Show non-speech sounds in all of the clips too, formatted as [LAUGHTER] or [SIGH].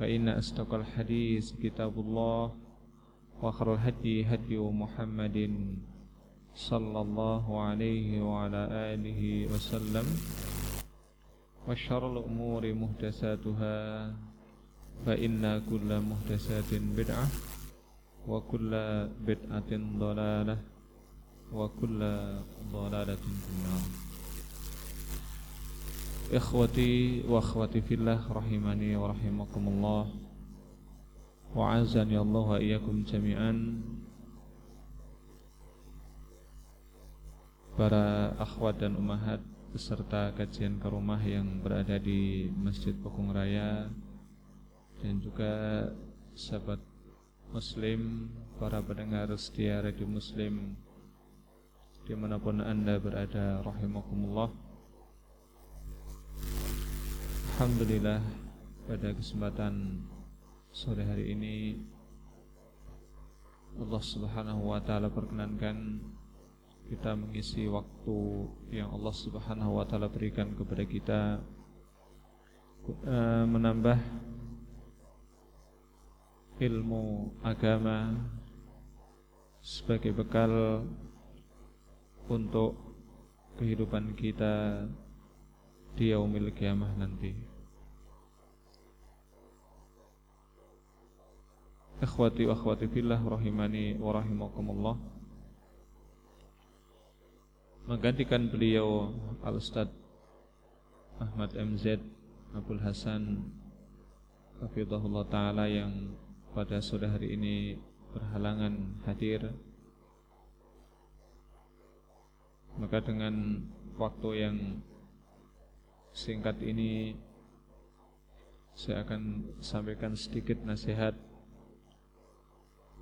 فإن أصدق الحديث كتاب الله وخير الهدي هدي محمد صلى الله عليه وعلى آله وسلم وشر الأمور محدثاتها فإن كل محدثات بدعة وكل بدعة ضلالة وكل ضلالة في النار Ikhwati wa akhwati fillah rahimani wa rahimakumullah. Wa azani Allah wa iyakum jami'an. Para akhwat dan umahat beserta kajian ke rumah yang berada di Masjid Pokong Raya Dan juga sahabat muslim, para pendengar setia radio muslim Di mana pun anda berada rahimakumullah Alhamdulillah pada kesempatan sore hari ini Allah Subhanahu wa taala perkenankan kita mengisi waktu yang Allah Subhanahu wa taala berikan kepada kita uh, menambah ilmu agama sebagai bekal untuk kehidupan kita di yaumil kiamah nanti. Ikhwati wa akhwati fillah rahimani wa rahimakumullah Menggantikan beliau Al-Ustaz Ahmad MZ Abdul Hasan Hafizahullah Ta'ala yang pada sore hari ini berhalangan hadir Maka dengan waktu yang singkat ini Saya akan sampaikan sedikit nasihat.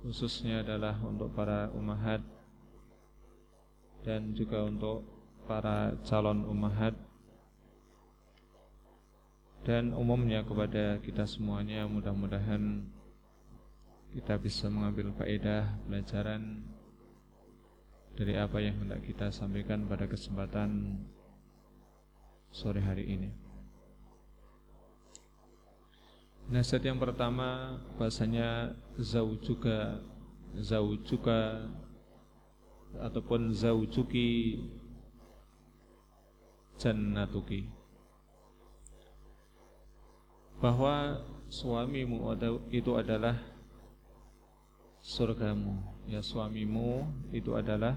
Khususnya adalah untuk para umahat dan juga untuk para calon umahat. Dan umumnya kepada kita semuanya mudah-mudahan kita bisa mengambil faedah pelajaran dari apa yang hendak kita sampaikan pada kesempatan sore hari ini. Nasihat yang pertama bahasanya zaujuka zaujuka ataupun zaujuki jannatuki. Bahwa suamimu itu adalah surgamu. Ya suamimu itu adalah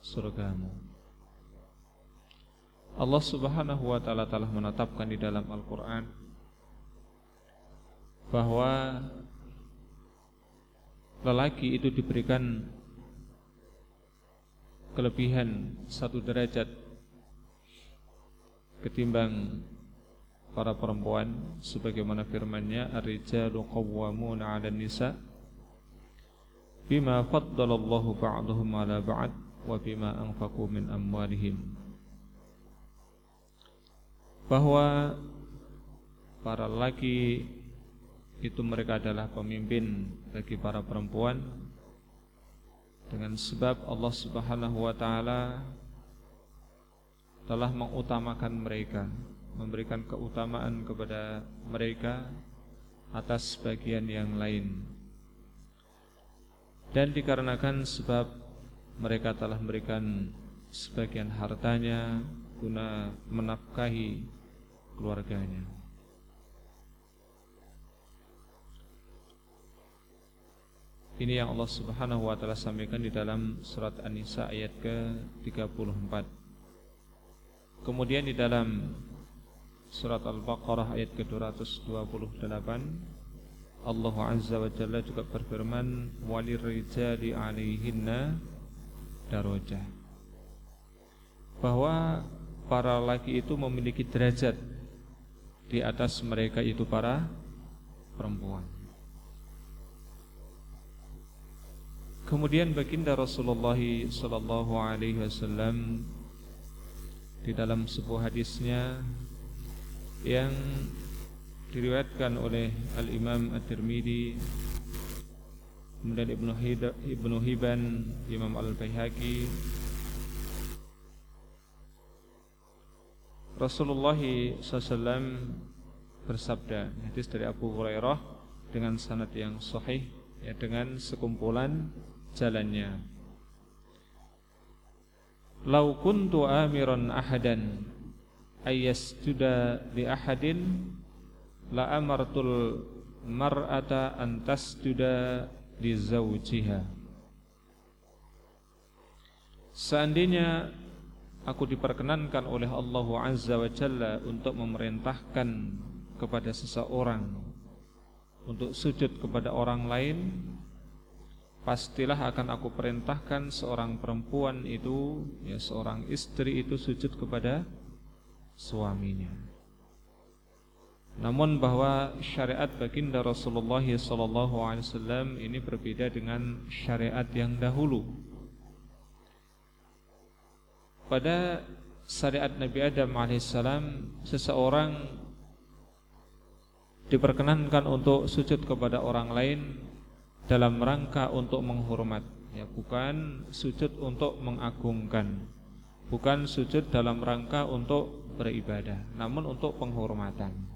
surgamu Allah Subhanahu wa taala telah menetapkan di dalam Al-Qur'an bahwa lelaki itu diberikan kelebihan satu derajat ketimbang para perempuan sebagaimana firman-Nya ar-rijalu qawwamuna 'alan nisa bima faddalallahu ba'dahum 'ala ba'd wa bima anfaqu min amwalihim bahwa para lelaki itu mereka adalah pemimpin bagi para perempuan dengan sebab Allah Subhanahu wa taala telah mengutamakan mereka, memberikan keutamaan kepada mereka atas bagian yang lain. Dan dikarenakan sebab mereka telah memberikan sebagian hartanya guna menafkahi keluarganya. Ini yang Allah Subhanahu wa taala sampaikan di dalam surat An-Nisa ayat ke-34. Kemudian di dalam surat Al-Baqarah ayat ke-228 Allah Azza wa Jalla juga berfirman walir rijali 'alaihinna darajah. Bahwa para laki itu memiliki derajat di atas mereka itu para perempuan. Kemudian baginda Rasulullah sallallahu alaihi wasallam di dalam sebuah hadisnya yang diriwayatkan oleh Al-Imam At-Tirmidzi kemudian Ibnu Ibnu Hibban Imam Al-Baihaqi Rasulullah SAW bersabda hadis dari Abu Hurairah dengan sanad yang sahih ya dengan sekumpulan jalannya. Lau kuntu amiran ahadan ayyasjuda li ahadin la amartul mar'ata an tasjuda li zawjiha. Seandainya aku diperkenankan oleh Allah Azza wa Jalla untuk memerintahkan kepada seseorang untuk sujud kepada orang lain pastilah akan aku perintahkan seorang perempuan itu ya seorang istri itu sujud kepada suaminya. Namun bahwa syariat baginda Rasulullah wasallam ini berbeda dengan syariat yang dahulu. Pada syariat Nabi Adam alaihissalam seseorang diperkenankan untuk sujud kepada orang lain dalam rangka untuk menghormat. Ya bukan sujud untuk mengagungkan. Bukan sujud dalam rangka untuk beribadah namun untuk penghormatan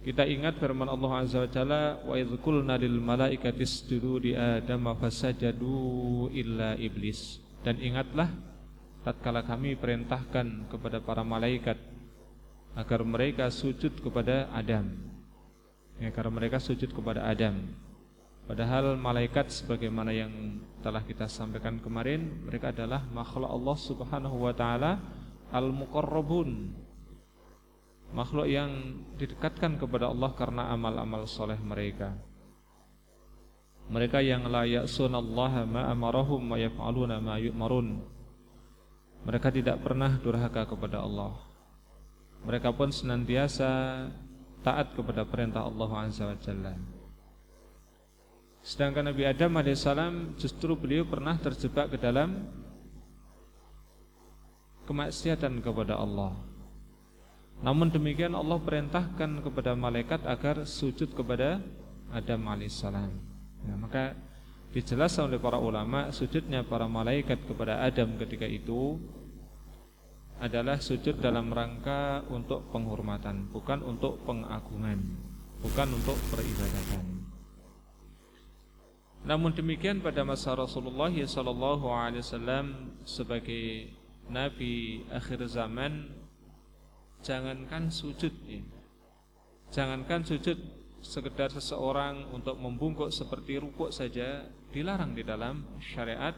kita ingat firman Allah Azza wa Jalla wa idz qulna lil malaikati isjudu li adam fasajadu illa iblis dan ingatlah tatkala kami perintahkan kepada para malaikat agar mereka sujud kepada Adam ya, karena mereka sujud kepada Adam. Padahal malaikat sebagaimana yang telah kita sampaikan kemarin, mereka adalah makhluk Allah Subhanahu wa taala al-muqarrabun. Makhluk yang didekatkan kepada Allah karena amal-amal soleh mereka. Mereka yang la ya'sunallaha ma amarahum wa yaf'aluna ma yu'marun. Mereka tidak pernah durhaka kepada Allah. Mereka pun senantiasa taat kepada perintah Allah Azza wa Jalla. Sedangkan Nabi Adam alaihissalam justru beliau pernah terjebak ke dalam kemaksiatan kepada Allah. Namun demikian Allah perintahkan kepada malaikat agar sujud kepada Adam alaihissalam. Nah, maka dijelaskan oleh para ulama sujudnya para malaikat kepada Adam ketika itu adalah sujud dalam rangka untuk penghormatan, bukan untuk pengagungan, bukan untuk peribadatan. Namun demikian pada masa Rasulullah wasallam sebagai nabi akhir zaman jangankan sujud ya. Jangankan sujud sekedar seseorang untuk membungkuk seperti rukuk saja dilarang di dalam syariat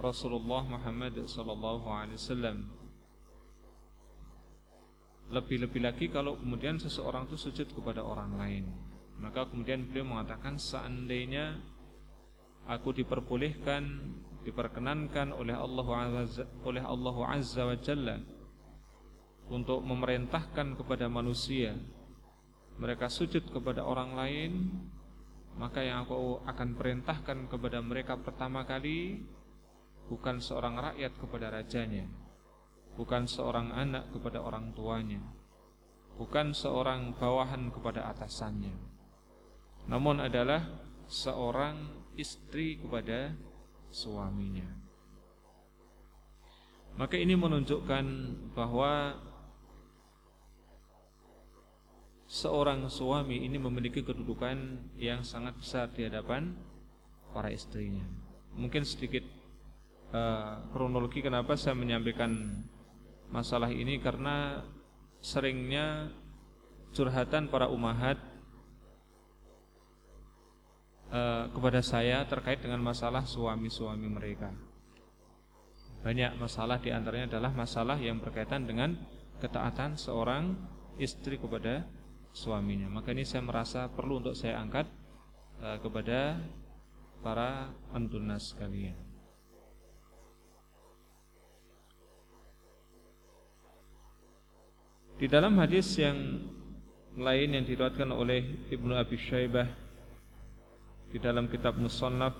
Rasulullah Muhammad sallallahu alaihi wasallam. Lebih-lebih lagi kalau kemudian seseorang itu sujud kepada orang lain Maka kemudian beliau mengatakan Seandainya aku diperbolehkan Diperkenankan oleh Allah Azza, oleh Allah Azza wa Jalla Untuk memerintahkan kepada manusia Mereka sujud kepada orang lain Maka yang aku akan perintahkan kepada mereka pertama kali Bukan seorang rakyat kepada rajanya bukan seorang anak kepada orang tuanya, bukan seorang bawahan kepada atasannya, namun adalah seorang istri kepada suaminya. Maka ini menunjukkan bahwa seorang suami ini memiliki kedudukan yang sangat besar di hadapan para istrinya. Mungkin sedikit uh, kronologi kenapa saya menyampaikan masalah ini karena seringnya curhatan para umahat uh, kepada saya terkait dengan masalah suami-suami mereka. Banyak masalah di antaranya adalah masalah yang berkaitan dengan ketaatan seorang istri kepada suaminya. Maka ini saya merasa perlu untuk saya angkat uh, kepada para antunas sekalian. Di dalam hadis yang lain yang diriwayatkan oleh Ibnu Abi Syaibah di dalam kitab Musannaf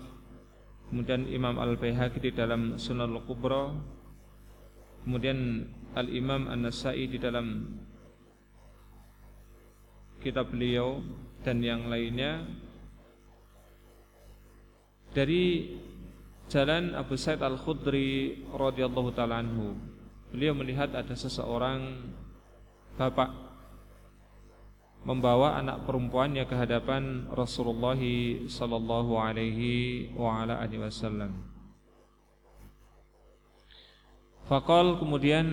kemudian Imam Al-Baihaqi di dalam Sunan Al-Kubra kemudian Al-Imam An-Nasai di dalam kitab beliau dan yang lainnya dari jalan Abu Said Al-Khudri radhiyallahu taala anhu beliau melihat ada seseorang bapak membawa anak perempuannya ke hadapan Rasulullah sallallahu alaihi wa ala alihi wasallam. Fakal kemudian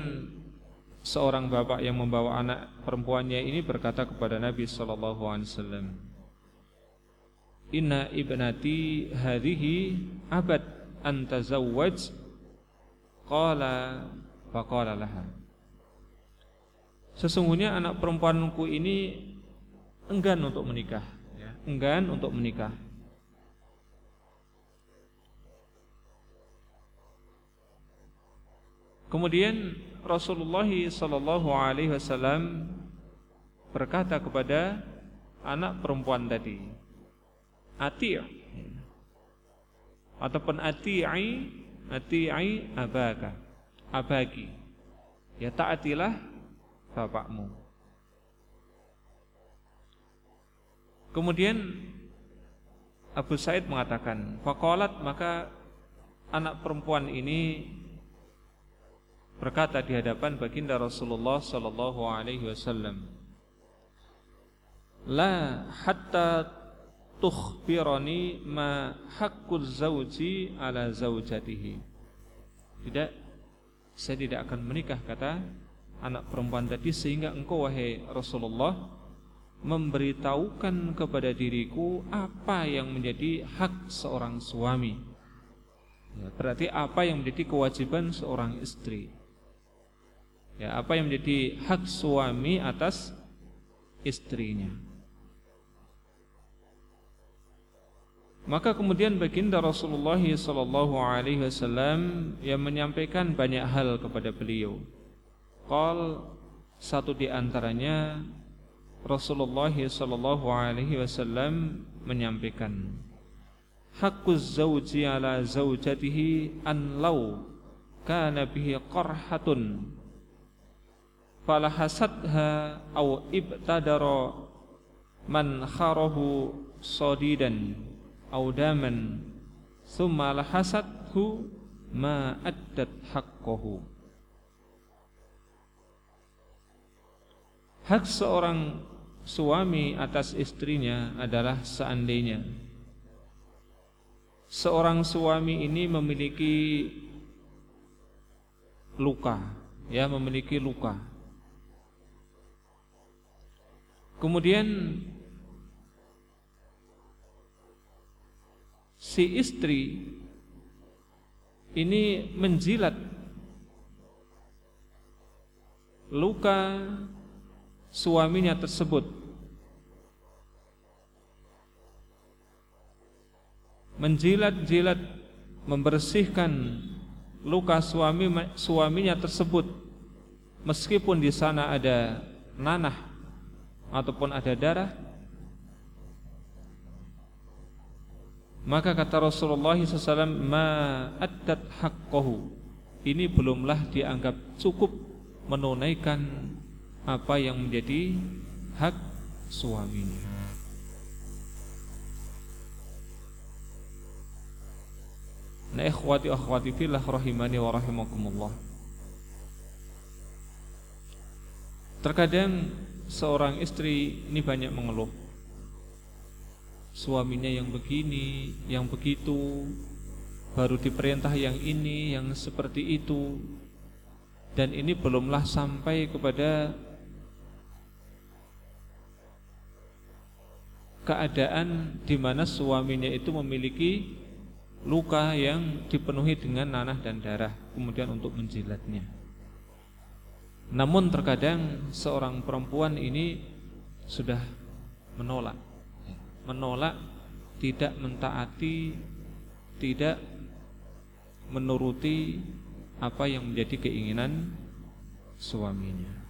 seorang bapak yang membawa anak perempuannya ini berkata kepada Nabi sallallahu alaihi wasallam, "Inna ibnati hadhihi abad an tazawwaj." Qala faqala laha Sesungguhnya anak perempuanku ini enggan untuk menikah, ya. enggan untuk menikah. Kemudian Rasulullah Sallallahu Alaihi Wasallam berkata kepada anak perempuan tadi, ati' ataupun ati'i ati'i abaka. Abagi ya taatilah bapakmu. Kemudian Abu Said mengatakan, "Faqalat maka anak perempuan ini berkata di hadapan baginda Rasulullah sallallahu alaihi wasallam, "La hatta tukhbirani ma haqqul zauji ala zaujatihi." Tidak, saya tidak akan menikah kata anak perempuan tadi sehingga engkau wahai Rasulullah memberitahukan kepada diriku apa yang menjadi hak seorang suami. Ya, berarti apa yang menjadi kewajiban seorang istri. Ya, apa yang menjadi hak suami atas istrinya. Maka kemudian baginda Rasulullah sallallahu alaihi wasallam yang menyampaikan banyak hal kepada beliau. Qal satu di antaranya Rasulullah sallallahu alaihi wasallam menyampaikan Haqquz zawji ala zawjatihi an law kana bihi qarhatun falahasadha aw ibtadara man kharahu sadidan aw daman thumma lahasathu ma addat haqqahu Hak seorang suami atas istrinya adalah seandainya seorang suami ini memiliki luka, ya memiliki luka. Kemudian si istri ini menjilat luka suaminya tersebut. Menjilat-jilat membersihkan luka suami suaminya tersebut. Meskipun di sana ada nanah ataupun ada darah maka kata Rasulullah SAW ma addat haqqahu ini belumlah dianggap cukup menunaikan apa yang menjadi hak suaminya. Nah ikhwati akhwati fillah rahimani wa rahimakumullah Terkadang seorang istri ini banyak mengeluh Suaminya yang begini, yang begitu Baru diperintah yang ini, yang seperti itu Dan ini belumlah sampai kepada keadaan di mana suaminya itu memiliki luka yang dipenuhi dengan nanah dan darah kemudian untuk menjilatnya. Namun terkadang seorang perempuan ini sudah menolak menolak tidak mentaati tidak menuruti apa yang menjadi keinginan suaminya.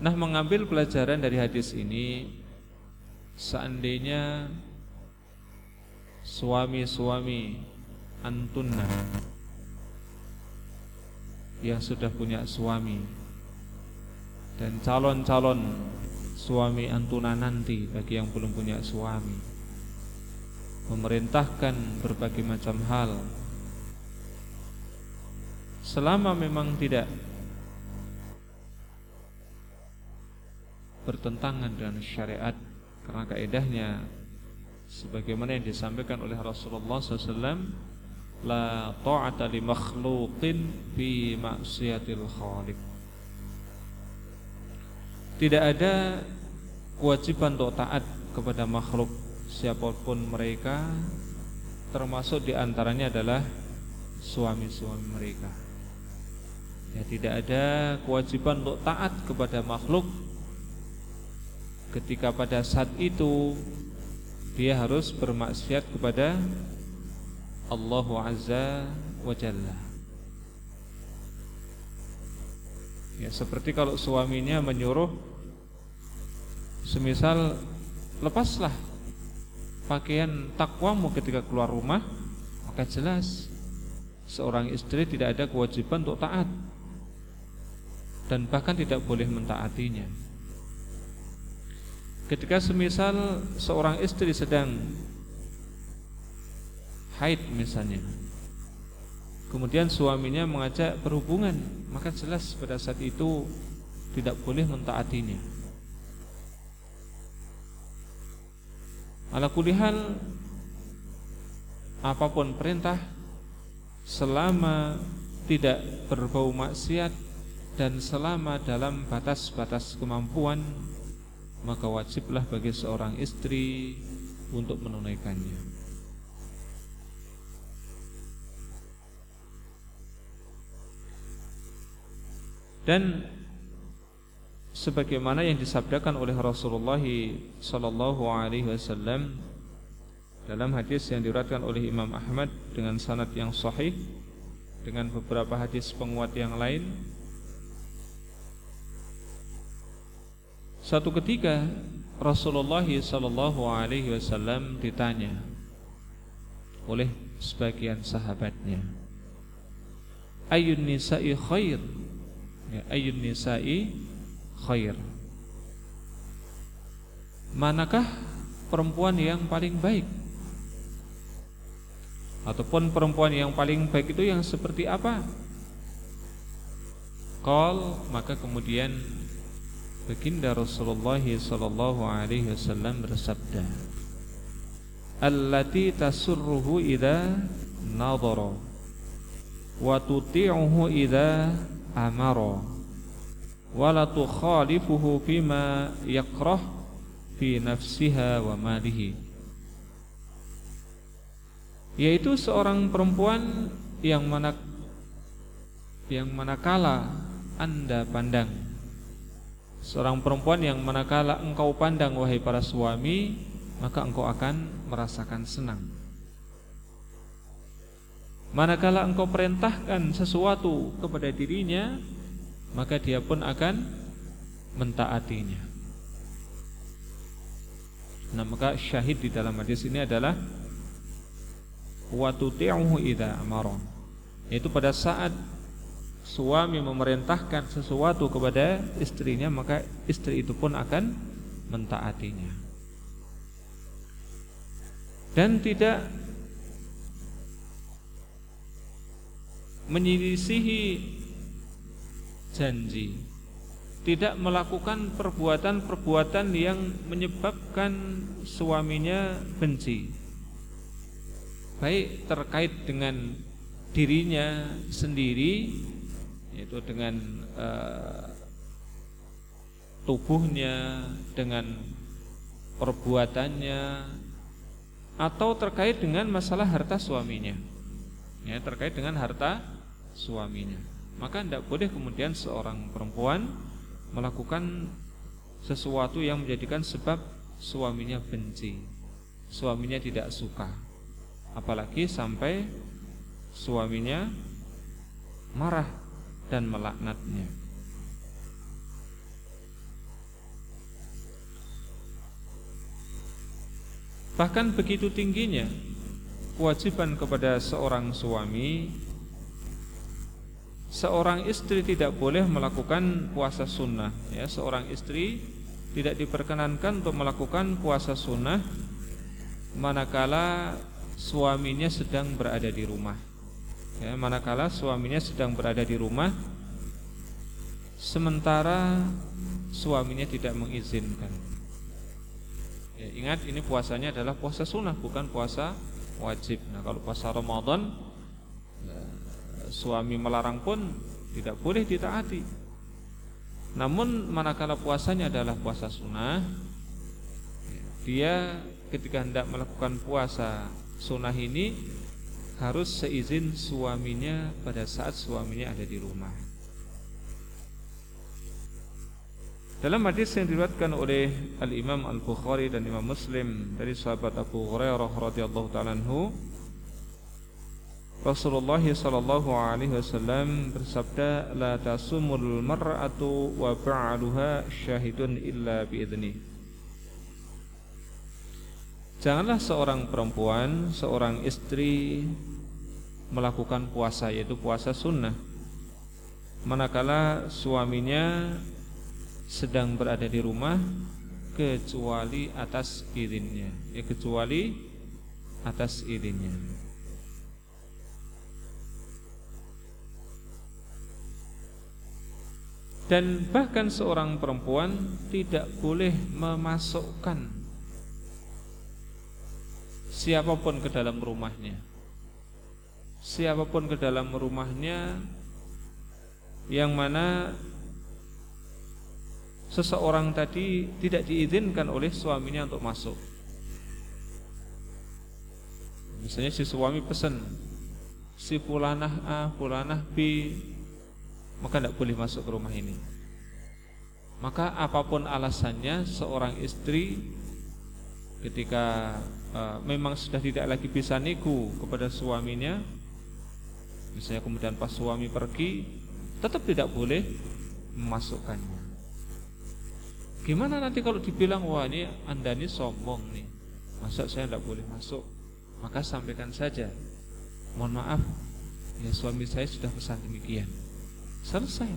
Nah, mengambil pelajaran dari hadis ini seandainya suami-suami antunna. Yang sudah punya suami. Dan calon-calon suami antuna nanti bagi yang belum punya suami. Memerintahkan berbagai macam hal. Selama memang tidak bertentangan dengan syariat karena kaedahnya sebagaimana yang disampaikan oleh Rasulullah SAW la ta'ata li makhluqin fi maksiatil khaliq tidak ada kewajiban untuk taat kepada makhluk siapa pun mereka termasuk di antaranya adalah suami-suami mereka. Ya, tidak ada kewajiban untuk taat kepada makhluk ketika pada saat itu dia harus bermaksiat kepada Allah Azza wa Jalla. Ya, seperti kalau suaminya menyuruh semisal lepaslah pakaian takwamu ketika keluar rumah, maka jelas seorang istri tidak ada kewajiban untuk taat dan bahkan tidak boleh mentaatinya. Ketika semisal seorang istri sedang haid misalnya, kemudian suaminya mengajak berhubungan, maka jelas pada saat itu tidak boleh mentaatinya. Ala kulihal apa pun perintah selama tidak berbau maksiat dan selama dalam batas-batas kemampuan maka wajiblah bagi seorang istri untuk menunaikannya. Dan sebagaimana yang disabdakan oleh Rasulullah sallallahu alaihi wasallam dalam hadis yang diriwayatkan oleh Imam Ahmad dengan sanad yang sahih dengan beberapa hadis penguat yang lain Satu ketika Rasulullah sallallahu alaihi wasallam ditanya oleh sebagian sahabatnya Ayun nisa'i khair ya, ayun nisa'i khair. Manakah perempuan yang paling baik? Ataupun perempuan yang paling baik itu yang seperti apa? Qal maka kemudian baginda Rasulullah sallallahu alaihi wasallam bersabda Allati tasurruhu idza nadhara wa tuti'uhu idza amara wala tukhalifuhu fima yakrah fi nafsiha wa malihi. Yaitu seorang perempuan yang mana yang manakala Anda pandang. Seorang perempuan yang manakala engkau pandang wahai para suami maka engkau akan merasakan senang Manakala engkau perintahkan sesuatu kepada dirinya Maka dia pun akan mentaatinya. Nah maka syahid di dalam hadis ini adalah Watuti'uhu idha amara. Yaitu pada saat suami memerintahkan sesuatu kepada istrinya Maka istri itu pun akan mentaatinya. Dan tidak menyelisihi janji tidak melakukan perbuatan-perbuatan yang menyebabkan suaminya benci baik terkait dengan dirinya sendiri yaitu dengan uh, tubuhnya, dengan perbuatannya, atau terkait dengan masalah harta suaminya. Ya, terkait dengan harta suaminya. Maka tidak boleh kemudian seorang perempuan melakukan sesuatu yang menjadikan sebab suaminya benci, suaminya tidak suka. Apalagi sampai suaminya marah dan melaknatnya. Bahkan begitu tingginya kewajiban kepada seorang suami Seorang istri tidak boleh melakukan puasa sunnah ya, Seorang istri tidak diperkenankan untuk melakukan puasa sunnah Manakala suaminya sedang berada di rumah ya, Manakala suaminya sedang berada di rumah Sementara suaminya tidak mengizinkan. Ya, ingat ini puasanya adalah puasa sunnah bukan puasa wajib. Nah kalau puasa Ramadan suami melarang pun tidak boleh ditaati. Namun manakala puasanya adalah puasa sunnah, dia ketika hendak melakukan puasa sunnah ini harus seizin suaminya pada saat suaminya ada di rumah. Dalam hadis yang diriwayatkan oleh Al Imam Al Bukhari dan Imam Muslim dari sahabat Abu Hurairah radhiyallahu taala Rasulullah sallallahu alaihi wasallam bersabda la tasumul mar'atu wa ba'luha syahidun illa biidni Janganlah seorang perempuan, seorang istri melakukan puasa yaitu puasa sunnah manakala suaminya sedang berada di rumah kecuali atas izinnya ya kecuali atas izinnya dan bahkan seorang perempuan tidak boleh memasukkan siapa pun ke dalam rumahnya siapa pun ke dalam rumahnya yang mana seseorang tadi tidak diizinkan oleh suaminya untuk masuk. Misalnya si suami pesan si fulanah A, fulanah B, maka tidak boleh masuk ke rumah ini. Maka apa pun alasannya seorang istri ketika uh, memang sudah tidak lagi bisa nego kepada suaminya, misalnya kemudian pas suami pergi, tetap tidak boleh memasukkannya. Gimana nanti kalau dibilang wah ini anda ini sombong nih, masa saya tidak boleh masuk? Maka sampaikan saja, mohon maaf, ya suami saya sudah pesan demikian. Selesai.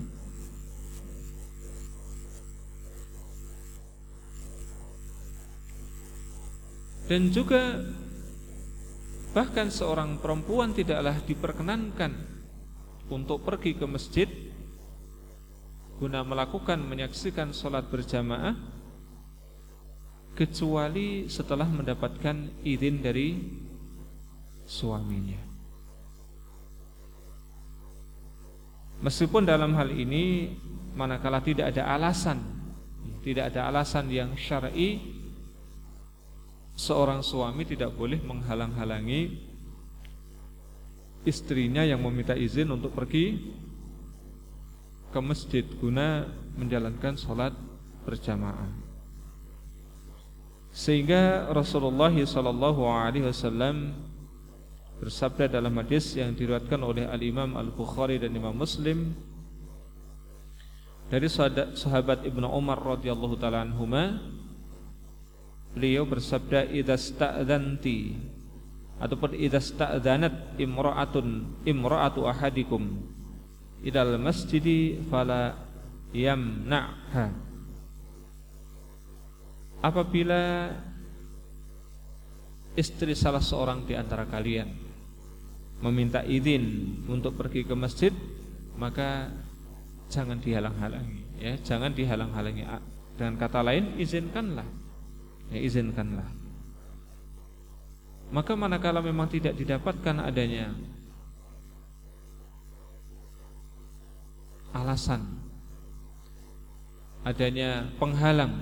Dan juga bahkan seorang perempuan tidaklah diperkenankan untuk pergi ke masjid guna melakukan menyaksikan sholat berjamaah kecuali setelah mendapatkan izin dari suaminya. Meskipun dalam hal ini manakala tidak ada alasan, tidak ada alasan yang syar'i, seorang suami tidak boleh menghalang-halangi istrinya yang meminta izin untuk pergi ke masjid guna menjalankan sholat berjamaah. Sehingga Rasulullah Sallallahu Alaihi Wasallam bersabda dalam hadis yang diriwayatkan oleh Al Imam Al Bukhari dan Imam Muslim dari sahabat Ibnu Umar radhiyallahu taala anhuma beliau bersabda idza sta'dzanti ataupun idza sta'dzanat imra'atun imra'atu ahadikum idal masjidi fala yamna'ha. Apabila istri salah seorang di antara kalian meminta izin untuk pergi ke masjid maka jangan dihalang-halangi ya. Jangan dihalang-halangi. Dengan kata lain izinkanlah. Ya izinkanlah. Maka manakala memang tidak didapatkan adanya alasan adanya penghalang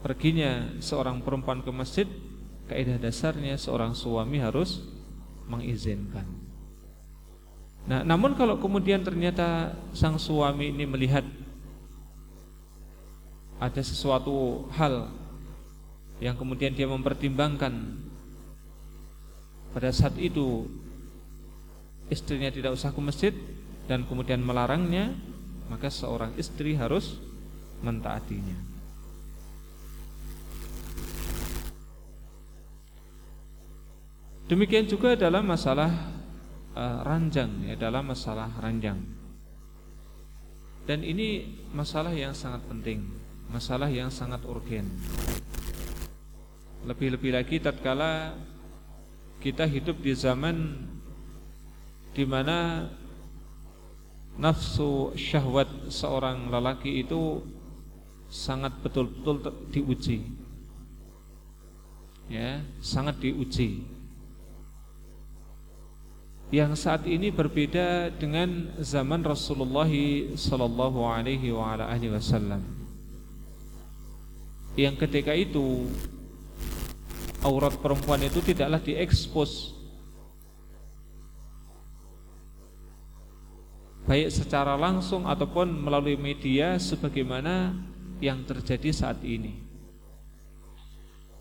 perginya seorang perempuan ke masjid, kaidah dasarnya seorang suami harus mengizinkan. Nah, namun kalau kemudian ternyata sang suami ini melihat ada sesuatu hal yang kemudian dia mempertimbangkan pada saat itu istrinya tidak usah ke masjid dan kemudian melarangnya, maka seorang istri harus mentaatinya. Demikian juga dalam masalah uh, ranjang ya dalam masalah ranjang. Dan ini masalah yang sangat penting, masalah yang sangat urgen. Lebih-lebih lagi tatkala kita hidup di zaman di mana nafsu syahwat seorang lelaki itu sangat betul-betul diuji. Ya, sangat diuji yang saat ini berbeda dengan zaman Rasulullah sallallahu alaihi wasallam. Yang ketika itu aurat perempuan itu tidaklah diekspos baik secara langsung ataupun melalui media sebagaimana yang terjadi saat ini.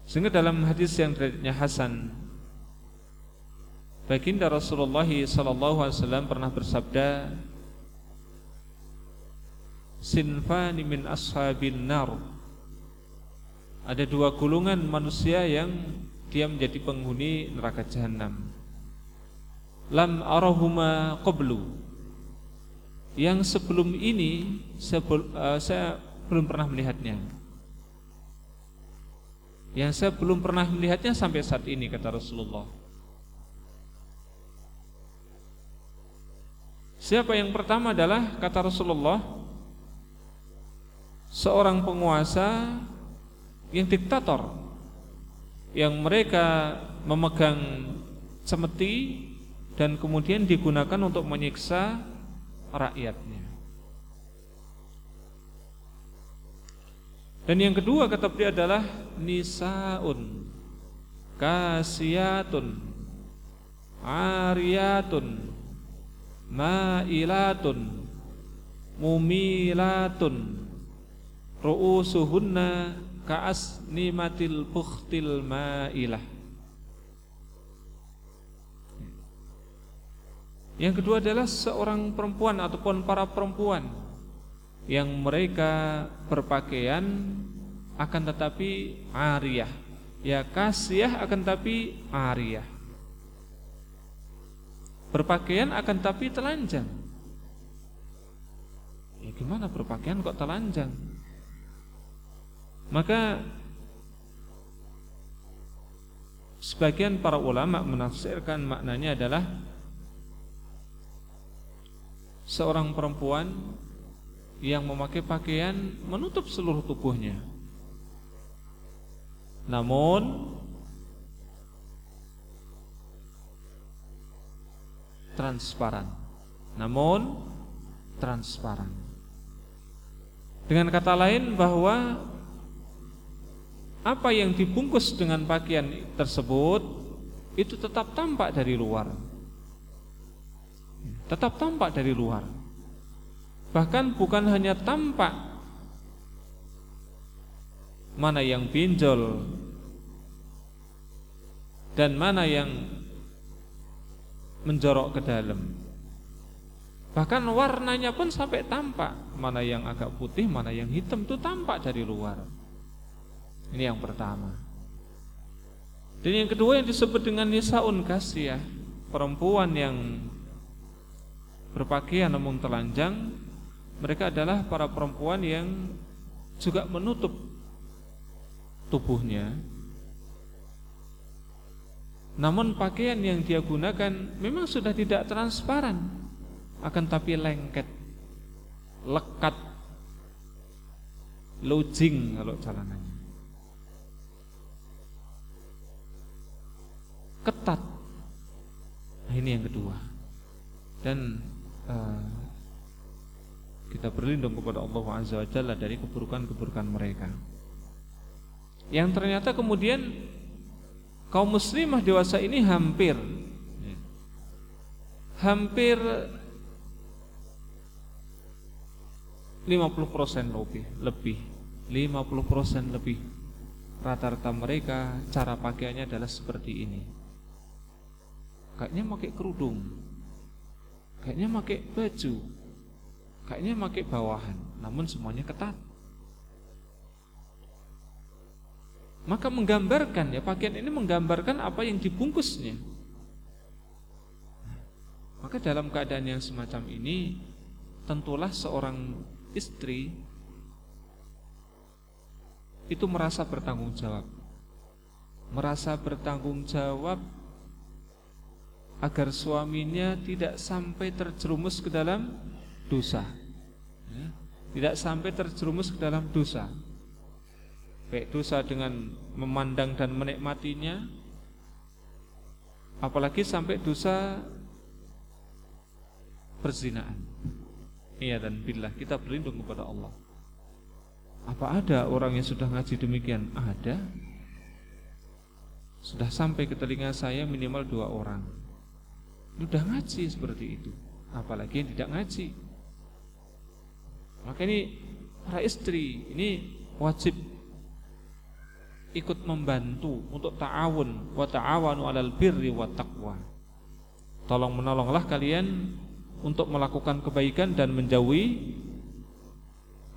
Sehingga dalam hadis yang derajatnya Hasan Baginda Rasulullah wasallam pernah bersabda Sinfani min ashabin nar. Ada dua gulungan manusia yang dia menjadi penghuni neraka jahanam Lam arahuma qablu. Yang sebelum ini uh, saya belum pernah melihatnya. Yang saya belum pernah melihatnya sampai saat ini kata Rasulullah Siapa yang pertama adalah kata Rasulullah seorang penguasa yang diktator yang mereka memegang cemeti dan kemudian digunakan untuk menyiksa rakyatnya. Dan yang kedua kata beliau adalah nisaun kasiyatun ariyatun ma'ilatun mumilatun ru'usuhunna ka'asnimatil bukhtil ma'ilah Yang kedua adalah seorang perempuan ataupun para perempuan yang mereka berpakaian akan tetapi ariyah. Ya kasiyah akan tapi ariyah. Berpakaian akan tapi telanjang. Ya gimana berpakaian kok telanjang? Maka Sebagian para ulama menafsirkan maknanya adalah Seorang perempuan yang memakai pakaian menutup seluruh tubuhnya. Namun transparan. Namun transparan. Dengan kata lain bahwa apa yang dibungkus dengan pakaian tersebut itu tetap tampak dari luar. Tetap tampak dari luar. Bahkan bukan hanya tampak mana yang pinjol dan mana yang menjorok ke dalam. Bahkan warnanya pun sampai tampak. Mana yang agak putih, mana yang hitam itu tampak dari luar. Ini yang pertama. Dan yang kedua yang disebut dengan Nisaun Kasiyah Perempuan yang berpakaian namun telanjang Mereka adalah para perempuan yang juga menutup tubuhnya namun pakaian yang dia gunakan memang sudah tidak transparan Akan tapi lengket Lekat Lojing kalau jalanannya. Ketat. Nah ini yang kedua. Dan uh, Kita berlindung kepada Allah Azza wa Jalla dari keburukan-keburukan mereka. Yang ternyata kemudian kaum muslimah dewasa ini hampir hampir 50% lebih lebih 50% lebih. Rata-rata mereka cara pakaiannya adalah seperti ini. Kayaknya pakai kerudung kayaknya pakai baju kayaknya pakai bawahan namun semuanya ketat maka menggambarkan ya pakaian ini menggambarkan apa yang dibungkusnya maka dalam keadaan yang semacam ini tentulah seorang istri itu merasa bertanggung jawab. Merasa bertanggung jawab agar suaminya tidak sampai terjerumus ke dalam dosa. Ya, tidak sampai terjerumus ke dalam dosa. Baik dosa dengan memandang dan menikmatinya apalagi sampai dosa perzinaan. Iya dan billah kita berlindung kepada Allah. Apa ada orang yang sudah ngaji demikian? Ada. Sudah sampai ke telinga saya minimal dua orang. Sudah ngaji seperti itu. Apalagi yang tidak ngaji. Maka ini para istri ini wajib ikut membantu untuk ta'awun wa ta'awanu 'alal birri wa taqwa. Tolong menolonglah kalian untuk melakukan kebaikan dan menjauhi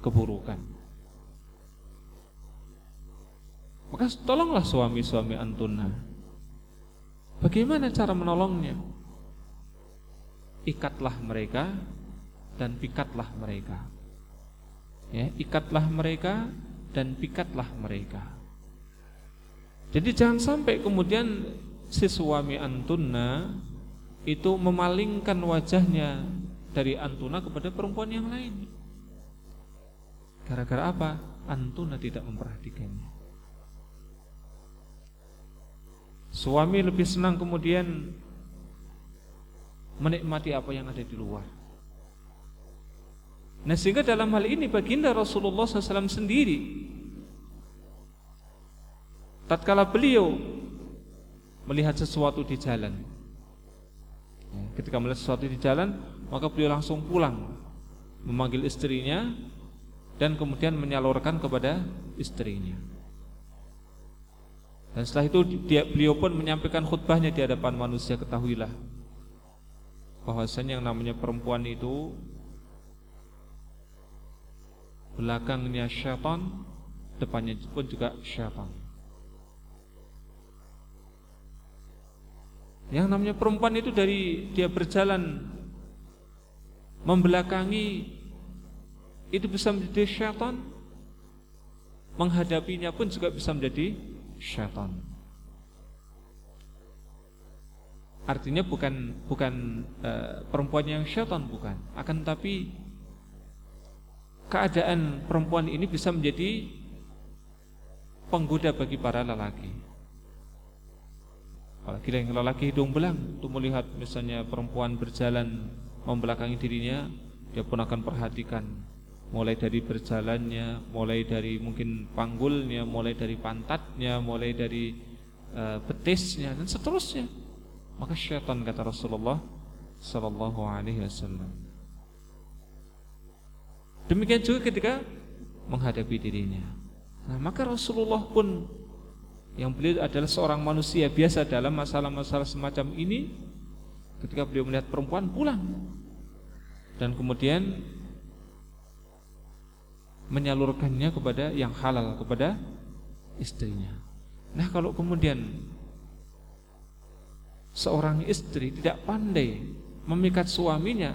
keburukan. Maka tolonglah suami-suami antuna. Bagaimana cara menolongnya? Ikatlah mereka dan pikatlah mereka. Ya, ikatlah mereka dan pikatlah mereka. Jadi jangan sampai kemudian si suami antuna itu memalingkan wajahnya dari Antuna kepada perempuan yang lain. Gara-gara apa? Antuna tidak memperhatikannya. Suami lebih senang kemudian menikmati apa yang ada di luar. Nah sehingga dalam hal ini baginda Rasulullah SAW sendiri tatkala beliau melihat sesuatu di jalan Ketika melihat sesuatu di jalan, maka beliau langsung pulang memanggil istrinya dan kemudian menyalurkan kepada istrinya. Dan setelah itu dia, beliau pun menyampaikan khutbahnya di hadapan manusia ketahuilah bahwasanya yang namanya perempuan itu belakangnya syaitan, depannya pun juga syaitan. Yang namanya perempuan itu dari dia berjalan membelakangi itu bisa menjadi syaitan. Menghadapinya pun juga bisa menjadi syaitan. Artinya bukan bukan uh, perempuan yang syaitan bukan. Akan tapi keadaan perempuan ini bisa menjadi penggoda bagi para lelaki Apalagi yang lelaki hidung belang Untuk melihat misalnya perempuan berjalan Membelakangi dirinya Dia pun akan perhatikan. Mulai dari berjalannya Mulai dari mungkin panggulnya Mulai dari pantatnya Mulai dari uh, betisnya Dan seterusnya. Maka syaitan kata Rasulullah Sallallahu alaihi wasallam. Demikian juga ketika Menghadapi dirinya. Nah maka Rasulullah pun yang beliau adalah seorang manusia biasa dalam masalah-masalah semacam ini ketika beliau melihat perempuan pulang dan kemudian menyalurkannya kepada yang halal kepada istrinya. Nah, kalau kemudian seorang istri tidak pandai memikat suaminya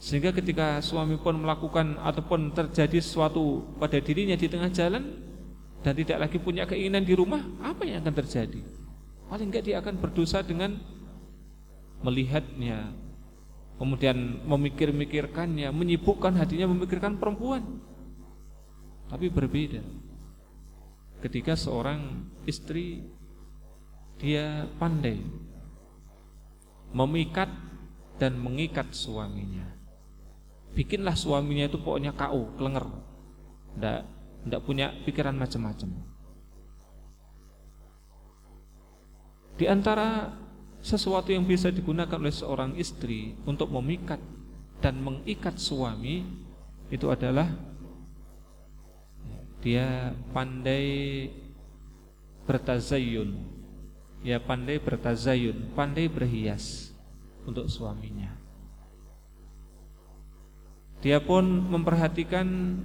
sehingga ketika suami pun melakukan ataupun terjadi sesuatu pada dirinya di tengah jalan dan tidak lagi punya keinginan di rumah, apa yang akan terjadi? Paling enggak dia akan berdosa dengan melihatnya, kemudian memikir-mikirkannya, menyibukkan hatinya memikirkan perempuan. Tapi berbeda. Ketika seorang istri dia pandai memikat dan mengikat suaminya. bikinlah suaminya itu pokoknya KO, kelenger. Ndak ndak punya pikiran macam-macam. Di antara sesuatu yang bisa digunakan oleh seorang istri untuk memikat dan mengikat suami itu adalah dia pandai bertazayun ya pandai bertazayun pandai berhias untuk suaminya dia pun memperhatikan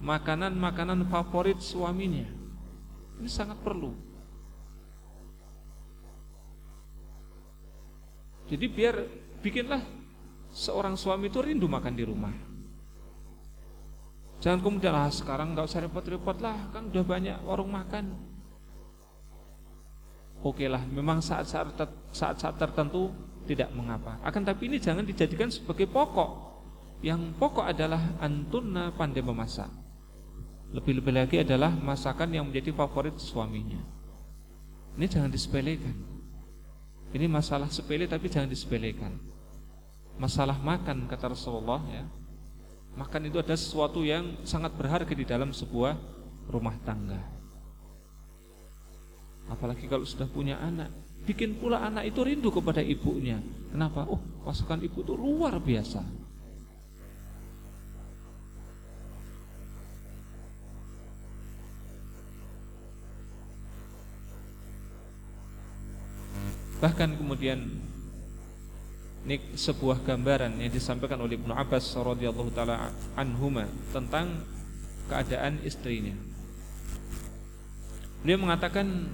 makanan-makanan favorit suaminya ini sangat perlu jadi biar bikinlah seorang suami itu rindu makan di rumah Jangan kemudian lah sekarang nggak usah repot-repot lah, kan udah banyak warung makan. Oke lah, memang saat-saat saat-saat tertentu tidak mengapa. Akan tapi ini jangan dijadikan sebagai pokok. Yang pokok adalah antunna pandai memasak. Lebih-lebih lagi adalah masakan yang menjadi favorit suaminya. Ini jangan disepelekan. Ini masalah sepele tapi jangan disepelekan. Masalah makan kata Rasulullah ya, Makan itu adalah sesuatu yang sangat berharga di dalam sebuah rumah tangga. Apalagi kalau sudah punya anak, bikin pula anak itu rindu kepada ibunya. Kenapa? Oh, pasukan ibu itu luar biasa. Bahkan kemudian ini sebuah gambaran yang disampaikan oleh Ibnu Abbas radhiyallahu taala anhuma tentang keadaan istrinya. Beliau mengatakan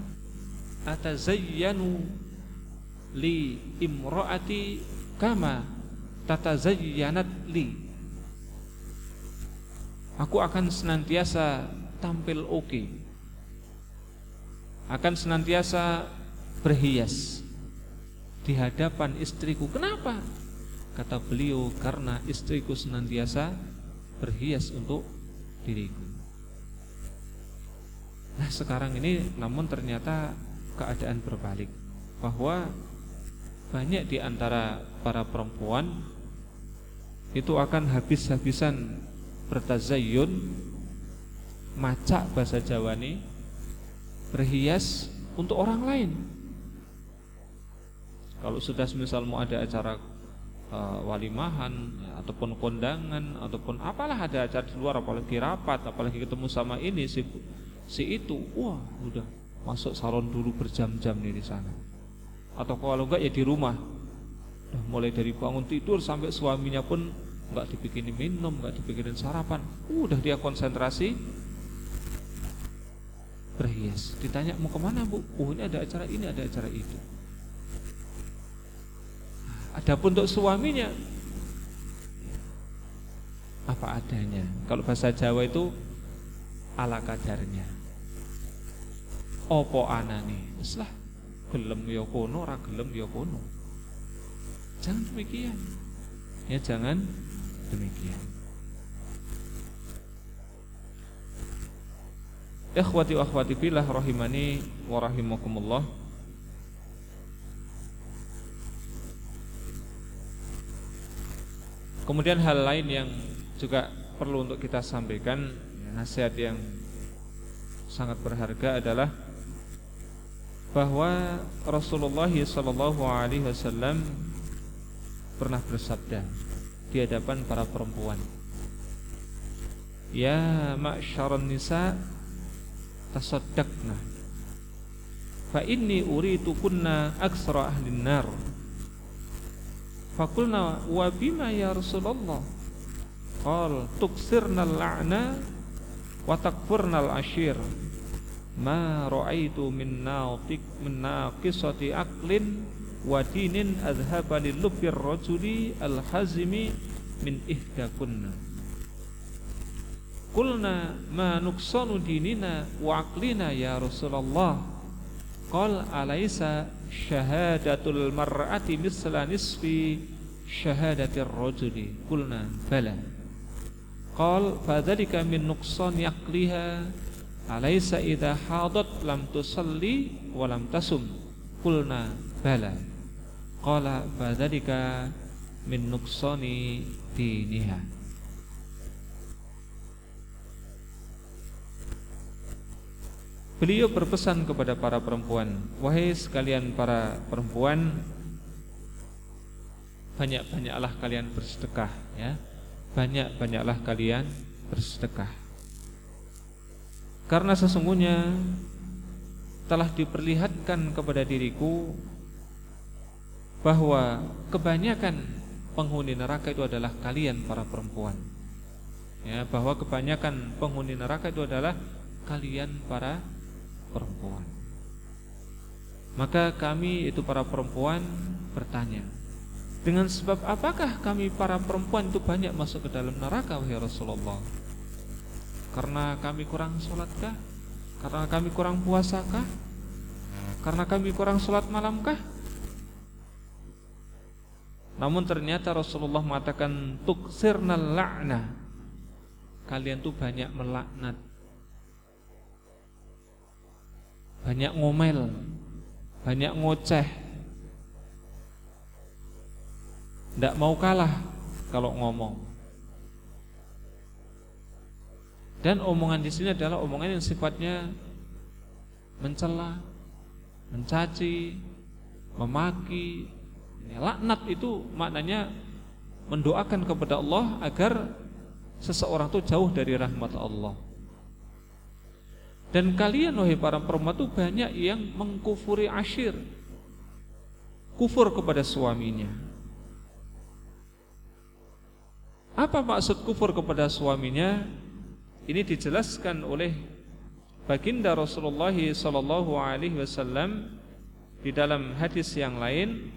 atazayyanu li imraati kama tatazayyanat li. Aku akan senantiasa tampil oke. Okay. Akan senantiasa berhias di hadapan istriku. Kenapa? Kata beliau, karena istriku senantiasa berhias untuk diriku. Nah sekarang ini namun ternyata keadaan berbalik Bahwa banyak di antara para perempuan Itu akan habis-habisan bertazayun Macak bahasa Jawa ini Berhias untuk orang lain kalau sudah misal mau ada acara uh, walimahan ya, ataupun kondangan ataupun apalah ada acara di luar apalagi rapat apalagi ketemu sama ini si si itu wah udah masuk salon dulu berjam-jam nih di sana. Atau kalau enggak ya di rumah. Udah mulai dari bangun tidur sampai suaminya pun enggak dibikinin minum enggak dibikinin sarapan. Udah dia konsentrasi. Berhias. Ditanya mau ke mana bu? Oh ini ada acara ini ada acara itu Adapun untuk suaminya apa adanya. Kalau bahasa Jawa itu ala kadarnya. Opo anane? Wis lah gelem ya kono, ora gelem ya kono. Jangan demikian. Ya jangan demikian. Ikhwati wa akhwati fillah rahimani wa rahimakumullah. Kemudian hal lain yang juga perlu untuk kita sampaikan nasihat yang sangat berharga adalah bahwa Rasulullah Shallallahu Alaihi Wasallam pernah bersabda di hadapan para perempuan, Ya ma'syaron nisa tasaddaqna fa inni uritu kunna aksara ahlin nar Fakulna wa bima ya Rasulullah Qal tuksirna al-la'na Wa takfurna al-ashir Ma ra'aitu min nautik min naqisati aklin Wa dinin adhaba lilubir rajuli al-hazimi min ihdakunna Kulna ma nuksanu dinina wa aklina ya Rasulullah Qal alaysa syahadatul mar'ati misla nisfi syahadatir rajuli? Qulna bala. Qal fadzalika min nuqsan yaqliha. Alaysa idha hadat lam tusalli wa lam tasum. Qulna bala. Qala fadzalika min nuksani diniha Beliau berpesan kepada para perempuan Wahai sekalian para perempuan Banyak-banyaklah kalian bersedekah ya. Banyak-banyaklah kalian bersedekah Karena sesungguhnya Telah diperlihatkan kepada diriku Bahwa kebanyakan penghuni neraka itu adalah kalian para perempuan ya, Bahwa kebanyakan penghuni neraka itu adalah kalian para perempuan. Maka kami itu para perempuan bertanya, dengan sebab apakah kami para perempuan itu banyak masuk ke dalam neraka wahai Rasulullah? Karena kami kurang sholatkah? Karena kami kurang puasakah? Karena kami kurang sholat malamkah? Namun ternyata Rasulullah mengatakan tuksirnal la'nah. Kalian tuh banyak melaknat banyak ngomel, banyak ngoceh, tidak mau kalah kalau ngomong. Dan omongan di sini adalah omongan yang sifatnya mencela, mencaci, memaki. Laknat itu maknanya mendoakan kepada Allah agar seseorang itu jauh dari rahmat Allah. Dan kalian wahai para perempuan itu banyak yang mengkufuri ashir Kufur kepada suaminya. Apa maksud kufur kepada suaminya? Ini dijelaskan oleh baginda Rasulullah sallallahu alaihi wasallam di dalam hadis yang lain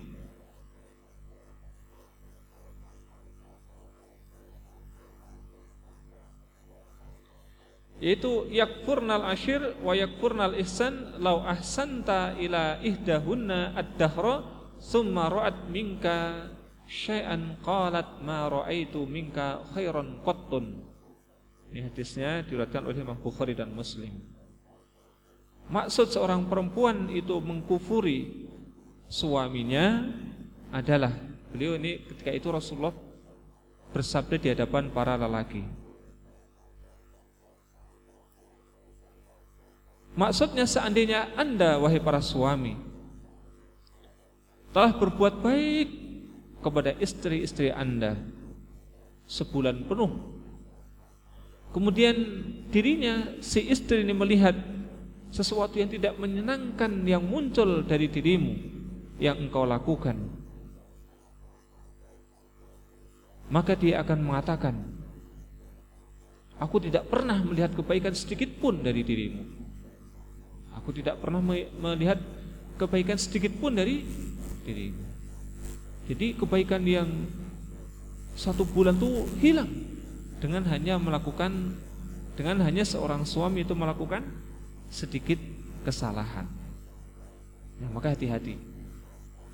yaitu yakfurnal ashir wa yakfurnal ihsan lau ahsanta ila ihdahunna ad-dahra summa ra'at minka syai'an qalat ma ra'aitu minka khairan qattun. Ini hadisnya diriwayatkan oleh Imam Bukhari dan Muslim. Maksud seorang perempuan itu mengkufuri suaminya adalah beliau ini ketika itu Rasulullah bersabda di hadapan para lelaki Maksudnya seandainya anda wahai para suami Telah berbuat baik kepada istri-istri anda Sebulan penuh Kemudian dirinya si istri ini melihat Sesuatu yang tidak menyenangkan yang muncul dari dirimu Yang engkau lakukan Maka dia akan mengatakan Aku tidak pernah melihat kebaikan sedikit pun dari dirimu Aku tidak pernah melihat kebaikan sedikit pun dari dirimu. Jadi kebaikan yang satu bulan itu hilang dengan hanya melakukan dengan hanya seorang suami itu melakukan sedikit kesalahan. Ya, maka hati-hati.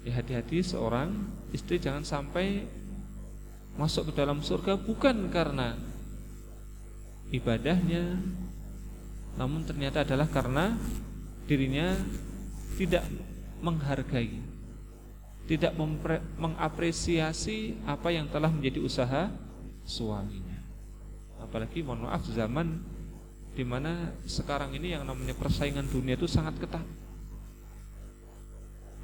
Ya hati-hati seorang istri jangan sampai masuk ke dalam surga bukan karena ibadahnya namun ternyata adalah karena dirinya tidak menghargai, tidak mengapresiasi apa yang telah menjadi usaha suaminya. Apalagi mohon maaf zaman di mana sekarang ini yang namanya persaingan dunia itu sangat ketat.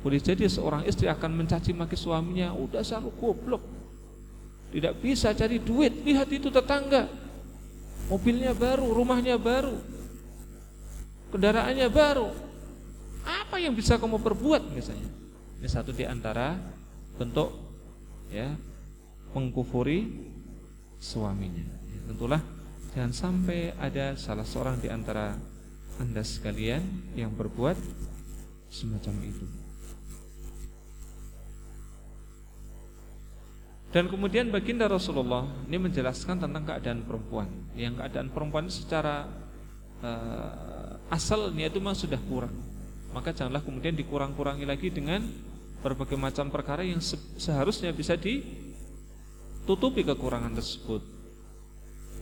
Boleh jadi seorang istri akan mencaci maki suaminya, udah selalu goblok. Tidak bisa cari duit, lihat itu tetangga. Mobilnya baru, rumahnya baru, kendaraannya baru. Apa yang bisa kamu perbuat misalnya? Ini satu di antara bentuk ya mengkufuri suaminya. Ya, tentulah jangan sampai ada salah seorang di antara Anda sekalian yang berbuat semacam itu. Dan kemudian baginda Rasulullah ini menjelaskan tentang keadaan perempuan. Yang keadaan perempuan secara uh, asalnya itu memang sudah kurang. Maka janganlah kemudian dikurang-kurangi lagi dengan berbagai macam perkara yang seharusnya bisa ditutupi kekurangan tersebut.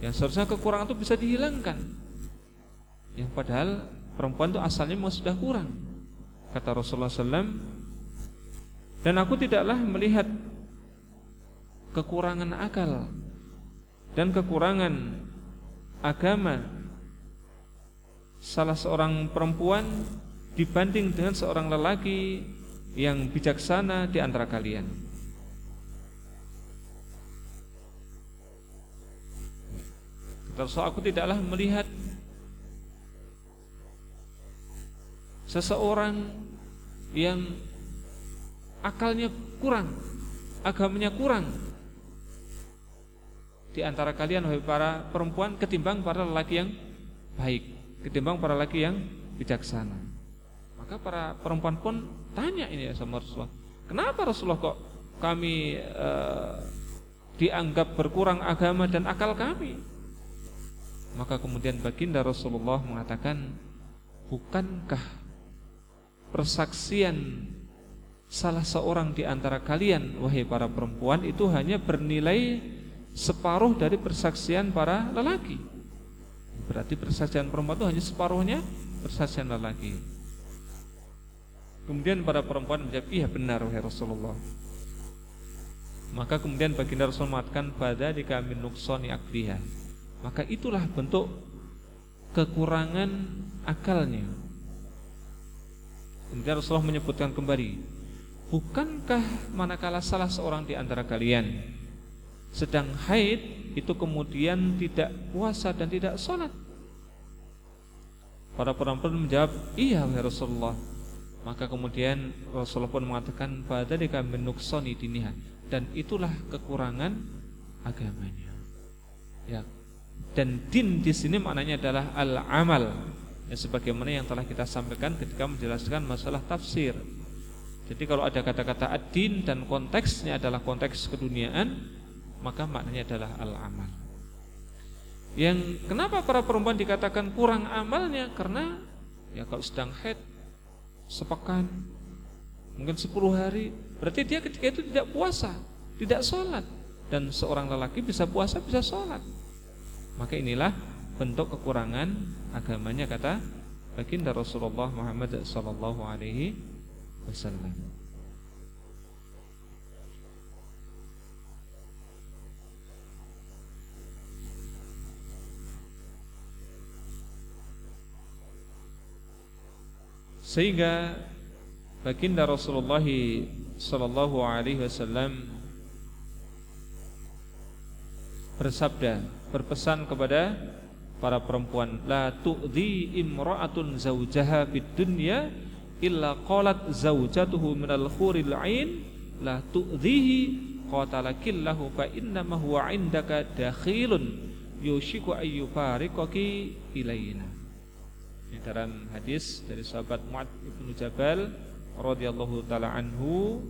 Yang seharusnya kekurangan itu bisa dihilangkan. Yang padahal perempuan itu asalnya memang sudah kurang kata Rasulullah SAW dan aku tidaklah melihat kekurangan akal dan kekurangan agama salah seorang perempuan dibanding dengan seorang lelaki yang bijaksana di antara kalian. Terus aku tidaklah melihat seseorang yang akalnya kurang, agamanya kurang di antara kalian wahai para perempuan ketimbang para lelaki yang baik, ketimbang para lelaki yang bijaksana. Maka para perempuan pun tanya ini ya sama Rasulullah. Kenapa Rasulullah kok kami uh, dianggap berkurang agama dan akal kami? Maka kemudian baginda Rasulullah mengatakan, bukankah persaksian salah seorang di antara kalian wahai para perempuan itu hanya bernilai separuh dari persaksian para lelaki. Berarti persaksian perempuan itu hanya separuhnya persaksian lelaki. Kemudian para perempuan menjawab, iya benar wahai Rasulullah. Maka kemudian baginda Rasul mengatakan pada di kami nuksoni akliha. Maka itulah bentuk kekurangan akalnya. Kemudian Rasulullah menyebutkan kembali, bukankah manakala salah seorang di antara kalian sedang haid itu kemudian tidak puasa dan tidak sholat. Para perempuan menjawab Iya ya Rasulullah. Maka kemudian Rasulullah pun mengatakan pada kami menuksoni diniha. Dan itulah kekurangan agamanya. Ya. Dan din di sini maknanya adalah al-amal. Ya, Sebagaimana yang telah kita sampaikan ketika menjelaskan masalah tafsir. Jadi kalau ada kata-kata ad-din dan konteksnya adalah konteks keduniaan maka maknanya adalah al-amal. Yang kenapa para perempuan dikatakan kurang amalnya karena ya kalau sedang head sepekan mungkin 10 hari berarti dia ketika itu tidak puasa, tidak sholat dan seorang lelaki bisa puasa bisa sholat. Maka inilah bentuk kekurangan agamanya kata baginda Rasulullah Muhammad sallallahu alaihi wasallam. Sehingga baginda Rasulullah sallallahu alaihi wasallam bersabda, berpesan kepada para perempuan, la tu'dhi imra'atun zawjaha fid dunya illa qalat zawjatuhu minal khuril ain. La tu'dhihi qatalakillahu fa innama huwa indaka dakhilun yushiku ayyufariqaki ilaina dalam hadis dari sahabat Mu'ad ibnu Jabal radhiyallahu taala anhu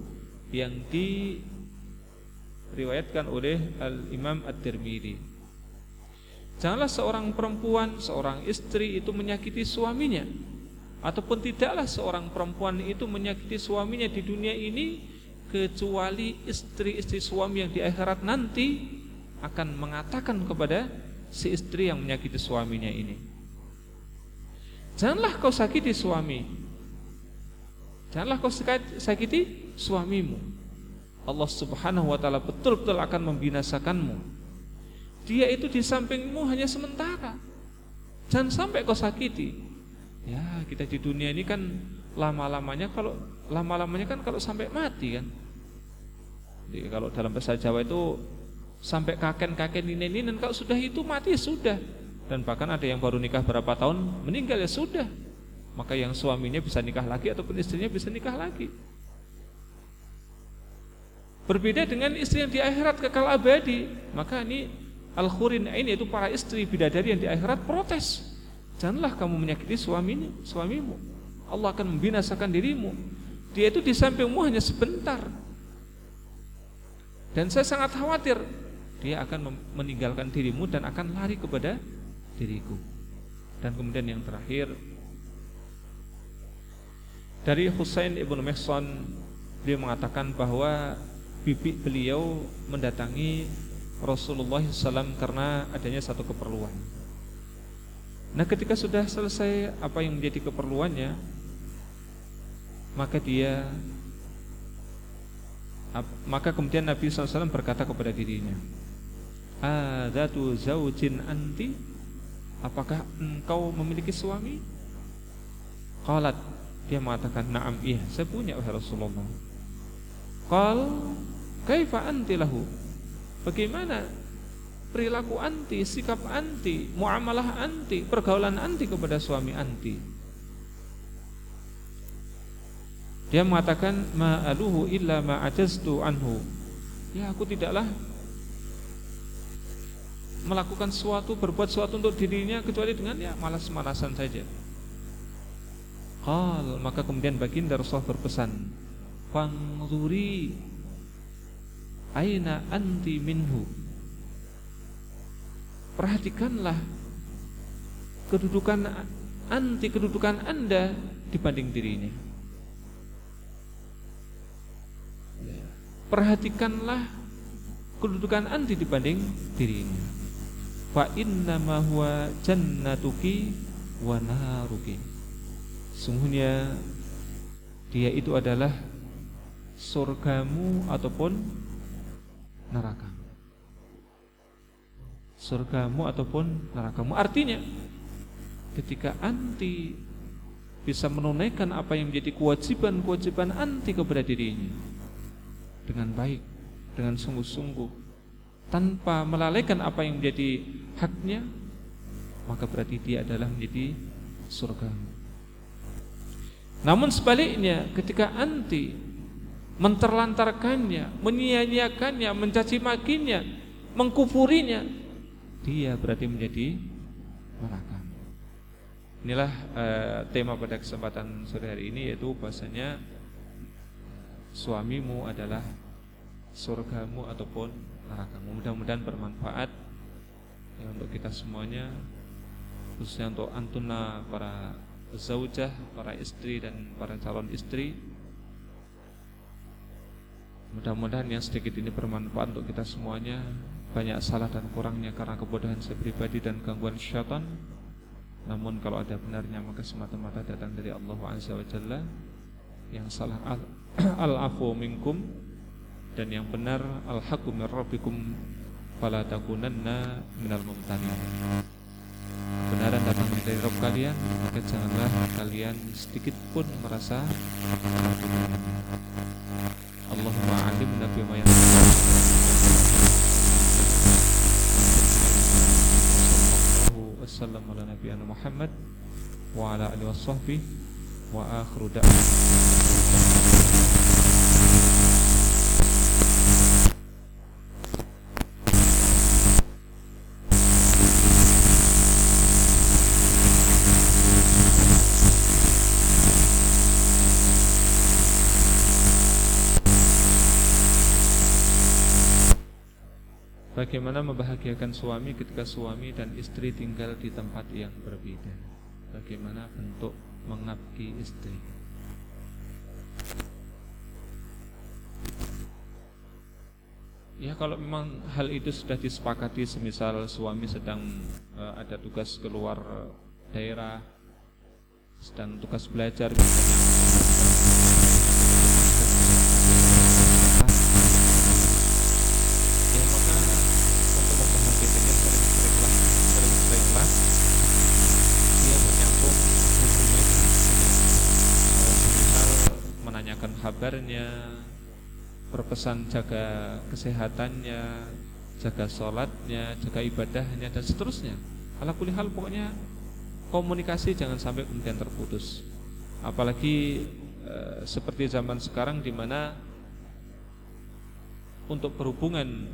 yang diriwayatkan oleh Al Imam At-Tirmidzi. Janganlah seorang perempuan, seorang istri itu menyakiti suaminya ataupun tidaklah seorang perempuan itu menyakiti suaminya di dunia ini kecuali istri-istri suami yang di akhirat nanti akan mengatakan kepada si istri yang menyakiti suaminya ini. Janganlah kau sakiti suami. Janganlah kau sakiti suamimu. Allah subhanahu wa ta'ala betul-betul akan membinasakanmu. Dia itu di sampingmu hanya sementara. Jangan sampai kau sakiti. Ya kita di dunia ini kan Lama-lamanya kalau Lama-lamanya kan kalau sampai mati kan. Jadi kalau dalam bahasa Jawa itu Sampai kaken-kaken dan kalau sudah itu mati sudah dan bahkan ada yang baru nikah berapa tahun meninggal ya sudah. Maka yang suaminya bisa nikah lagi ataupun istrinya bisa nikah lagi. Berbeda dengan istri yang di akhirat kekal abadi. Maka ini al-khurin ini itu para istri bidadari yang di akhirat protes. Janganlah kamu menyakiti suaminya suamimu. Allah akan membinasakan dirimu. Dia itu di sampingmu hanya sebentar. Dan saya sangat khawatir dia akan meninggalkan dirimu dan akan lari kepada diriku. Dan kemudian yang terakhir dari Husain ibnu Mehson dia mengatakan bahwa bibi beliau mendatangi Rasulullah SAW karena adanya satu keperluan. Nah ketika sudah selesai apa yang menjadi keperluannya Maka dia maka kemudian Nabi SAW berkata kepada dirinya Adatu zaujin anti Apakah engkau memiliki suami? Qalat Dia mengatakan Naam iya saya punya wahai Rasulullah Qal Kaifa anti lahu Bagaimana perilaku anti, sikap anti, muamalah anti, pergaulan anti kepada suami anti. Dia mengatakan ma'aluhu illa ma'ajaztu anhu. Ya aku tidaklah melakukan sesuatu, berbuat sesuatu untuk dirinya kecuali dengan ya malas-malasan saja. Qal maka kemudian baginda Rasulullah berpesan, "Fangzuri aina anti minhu." Perhatikanlah kedudukan anti kedudukan Anda dibanding dirinya. Perhatikanlah kedudukan anti dibanding dirinya. Fa inna ma huwa jannatuki wa naruki. Sungguhnya dia itu adalah surgamu ataupun neraka. Surgamu ataupun nerakamu. Artinya ketika anti bisa menunaikan apa yang menjadi kewajiban-kewajiban anti kepada dirinya dengan baik, dengan sungguh-sungguh, tanpa melalaikan apa yang menjadi haknya, maka berarti dia adalah menjadi surga. Namun sebaliknya, ketika anti menterlantarkannya, menyia-nyiakannya, mencaci makinya, mengkufurinya, dia berarti menjadi neraka. Inilah uh, tema pada kesempatan sore hari ini yaitu bahasanya suamimu adalah surgamu ataupun nerakamu. Mudah-mudahan bermanfaat ya, untuk kita semuanya, khususnya untuk antuna para zaujah, para istri dan para calon istri. Mudah-mudahan yang sedikit ini bermanfaat untuk kita semuanya. Banyak salah dan kurangnya karena kebodohan saya pribadi dan gangguan syaitan. Namun kalau ada benarnya maka semata-mata datang dari Allah Azza wa Jalla. Yang salah [CLEARS THROAT] al-afu minkum dan yang benar al-haqqu min rabbikum fala takunanna minal mumtanin. Kebenaran datang dari Rabb kalian, maka janganlah kalian sedikit pun merasa Allahumma alimna bima yanfa'una. Wassalamu ala nabiyana Muhammad wa ala alihi washabbihi wa akhiru da'wana Bagaimana membahagiakan suami ketika suami dan istri tinggal di tempat yang berbeda? Bagaimana bentuk mengabdi istri? Ya kalau memang hal itu sudah disepakati Semisal suami sedang uh, ada tugas keluar daerah Sedang tugas belajar misalnya kabarnya berpesan jaga kesehatannya jaga sholatnya jaga ibadahnya dan seterusnya. Ala hal pokoknya komunikasi jangan sampai kemudian terputus. Apalagi e, seperti zaman sekarang di mana untuk berhubungan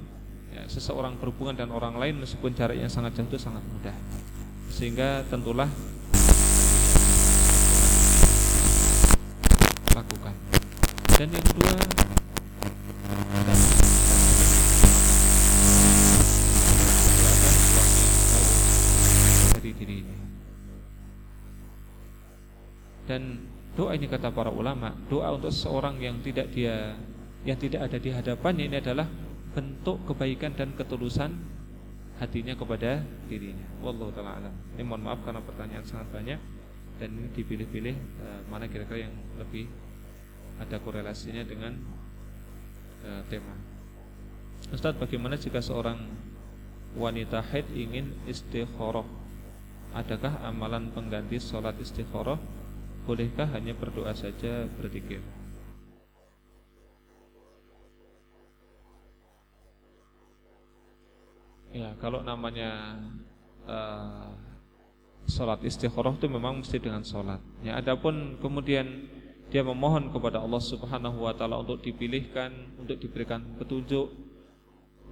ya, seseorang berhubungan dan orang lain meskipun jaraknya sangat jauh itu sangat mudah. Sehingga tentulah dan yang kedua dari dirinya dan doa ini kata para ulama doa untuk seorang yang tidak dia yang tidak ada di hadapannya ini adalah bentuk kebaikan dan ketulusan hatinya kepada dirinya. Wallahu taala alam. Ini mohon maaf karena pertanyaan sangat banyak dan ini dipilih-pilih uh, mana kira-kira yang lebih ada korelasinya dengan uh, tema. Ustadz, bagaimana jika seorang wanita haid ingin istikharah? Adakah amalan pengganti sholat istikharah? Bolehkah hanya berdoa saja berzikir? Ya, kalau namanya uh, sholat istikharah itu memang mesti dengan sholat. Ya, adapun kemudian dia memohon kepada Allah Subhanahu wa taala untuk dipilihkan, untuk diberikan petunjuk,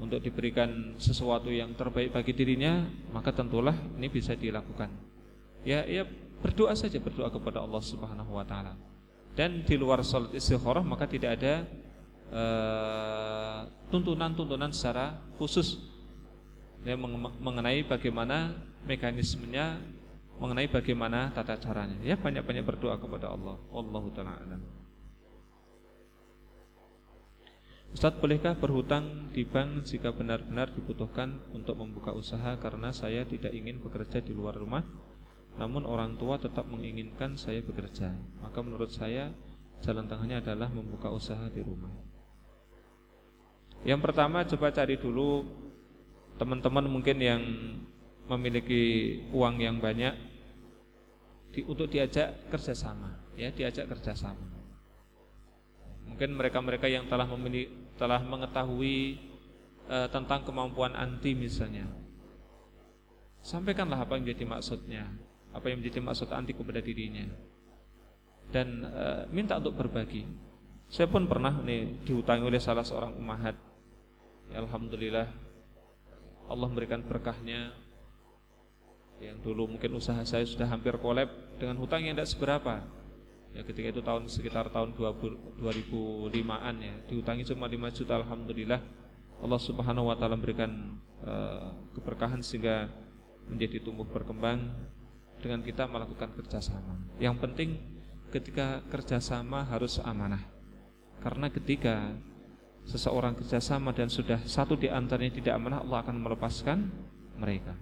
untuk diberikan sesuatu yang terbaik bagi dirinya, maka tentulah ini bisa dilakukan. Ya, ya berdoa saja berdoa kepada Allah Subhanahu wa taala. Dan di luar sholat istikharah maka tidak ada eh, tuntunan-tuntunan uh, secara khusus ya, mengenai bagaimana mekanismenya, mengenai bagaimana tata caranya. Ya banyak-banyak berdoa kepada Allah. Allahu taala alam. Ustadz bolehkah berhutang di bank jika benar-benar dibutuhkan untuk membuka usaha karena saya tidak ingin bekerja di luar rumah namun orang tua tetap menginginkan saya bekerja maka menurut saya jalan tengahnya adalah membuka usaha di rumah yang pertama coba cari dulu teman-teman mungkin yang memiliki uang yang banyak di, untuk diajak kerjasama, ya diajak kerjasama. Mungkin mereka-mereka yang telah memiliki, telah mengetahui e, tentang kemampuan anti misalnya, sampaikanlah apa yang menjadi maksudnya, apa yang menjadi maksud anti kepada dirinya, dan e, minta untuk berbagi. Saya pun pernah nih dihutangi oleh salah seorang umahat. Ya, Alhamdulillah Allah memberikan berkahnya yang dulu mungkin usaha saya sudah hampir kolab dengan hutang yang tidak seberapa. Ya ketika itu tahun sekitar tahun 2005an ya dihutangi cuma 5 juta Alhamdulillah. Allah subhanahu wa ta'ala memberikan uh, keberkahan sehingga menjadi tumbuh berkembang. Dengan kita melakukan kerjasama. Yang penting ketika kerjasama harus amanah. Karena ketika seseorang kerjasama dan sudah satu di antaranya tidak amanah Allah akan melepaskan mereka.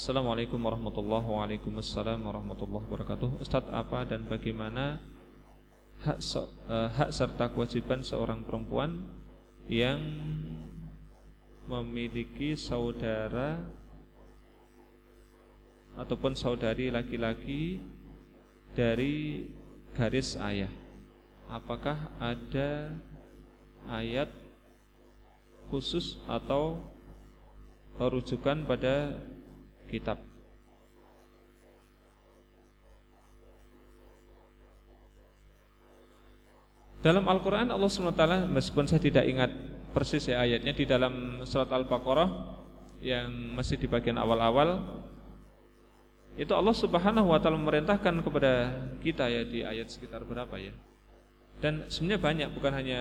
Assalamualaikum warahmatullahi wabarakatuh. warahmatullahi wabarakatuh. Ustaz apa dan bagaimana hak uh, hak serta kewajiban seorang perempuan yang memiliki saudara ataupun saudari laki-laki dari garis ayah? apakah ada ayat khusus atau rujukan pada kitab. Dalam Al-Quran Allah SWT Meskipun saya tidak ingat persis ya ayatnya Di dalam surat Al-Baqarah Yang masih di bagian awal-awal Itu Allah Subhanahu Wa memerintahkan kepada kita ya Di ayat sekitar berapa ya. Dan sebenarnya banyak bukan hanya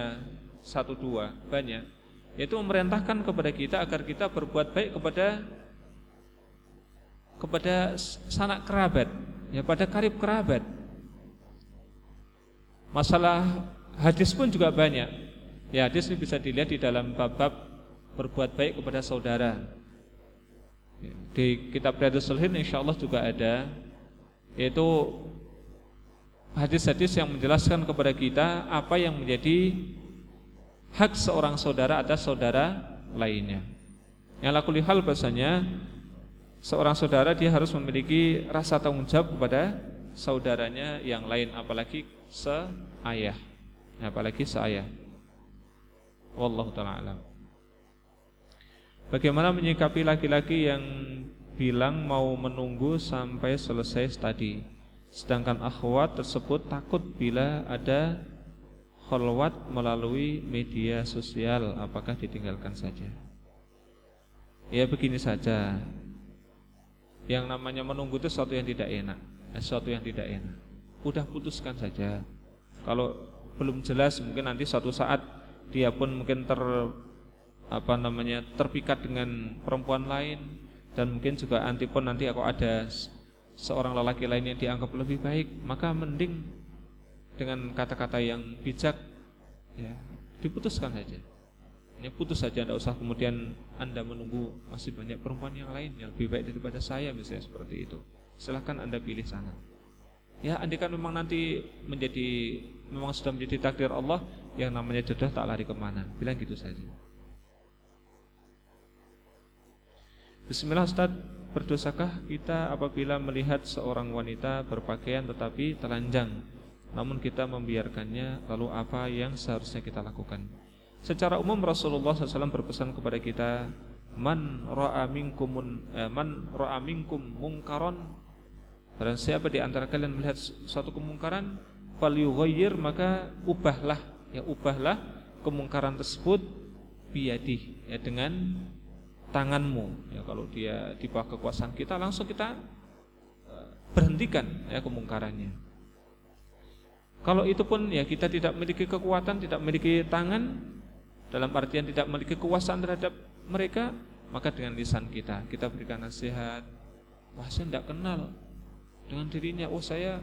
satu dua banyak. Yaitu memerintahkan kepada kita agar kita berbuat baik kepada kepada sanak kerabat ya pada karib kerabat. Masalah hadis pun juga banyak. Ya hadis ini bisa dilihat di dalam bab-bab berbuat baik kepada saudara. Di kitab Riyadhus Shalihin insyaallah juga ada yaitu hadis-hadis yang menjelaskan kepada kita apa yang menjadi hak seorang saudara atas saudara lainnya. Yang laku hal bahasanya seorang saudara dia harus memiliki rasa tanggung jawab kepada saudaranya yang lain apalagi seayah. Apalagi seayah. Wallahu taala alam. Bagaimana menyikapi laki-laki yang bilang mau menunggu sampai selesai studi? Sedangkan akhwat tersebut takut bila ada kholwat melalui media sosial Apakah ditinggalkan saja Ya begini saja Yang namanya menunggu itu sesuatu yang tidak enak. Eh, Sesuatu yang tidak enak. Udah putuskan saja. Kalau belum jelas mungkin nanti suatu saat Dia pun mungkin ter apa namanya terpikat dengan perempuan lain. Dan mungkin juga anti pun nanti aku ada seorang lelaki lain yang dianggap lebih baik, maka mending dengan kata-kata yang bijak ya, diputuskan saja. Ini putus saja, tidak usah kemudian Anda menunggu masih banyak perempuan yang lain yang lebih baik daripada saya misalnya seperti itu. Silahkan Anda pilih sana. Ya, kan memang nanti menjadi memang sudah menjadi takdir Allah, yang namanya jodoh tak lari ke mana. Bilang gitu saja. Bismillah Ustaz, berdosakah kita apabila melihat seorang wanita berpakaian tetapi telanjang namun kita membiarkannya lalu apa yang seharusnya kita lakukan? Secara umum Rasulullah SAW berpesan kepada kita man ra'a minkum eh, man ra'a minkum mungkaron dan siapa di antara kalian melihat suatu kemungkaran falyughayyir maka ubahlah ya ubahlah kemungkaran tersebut biadih ya dengan tanganmu. Ya kalau dia di bawah kekuasaan kita langsung kita eh, berhentikan ya kemungkarannya. Kalau itu pun ya kita tidak memiliki kekuatan tidak memiliki tangan dalam artian tidak memiliki kekuasaan terhadap mereka maka dengan lisan kita kita berikan nasihat. Wah saya tidak kenal dengan dirinya. Oh saya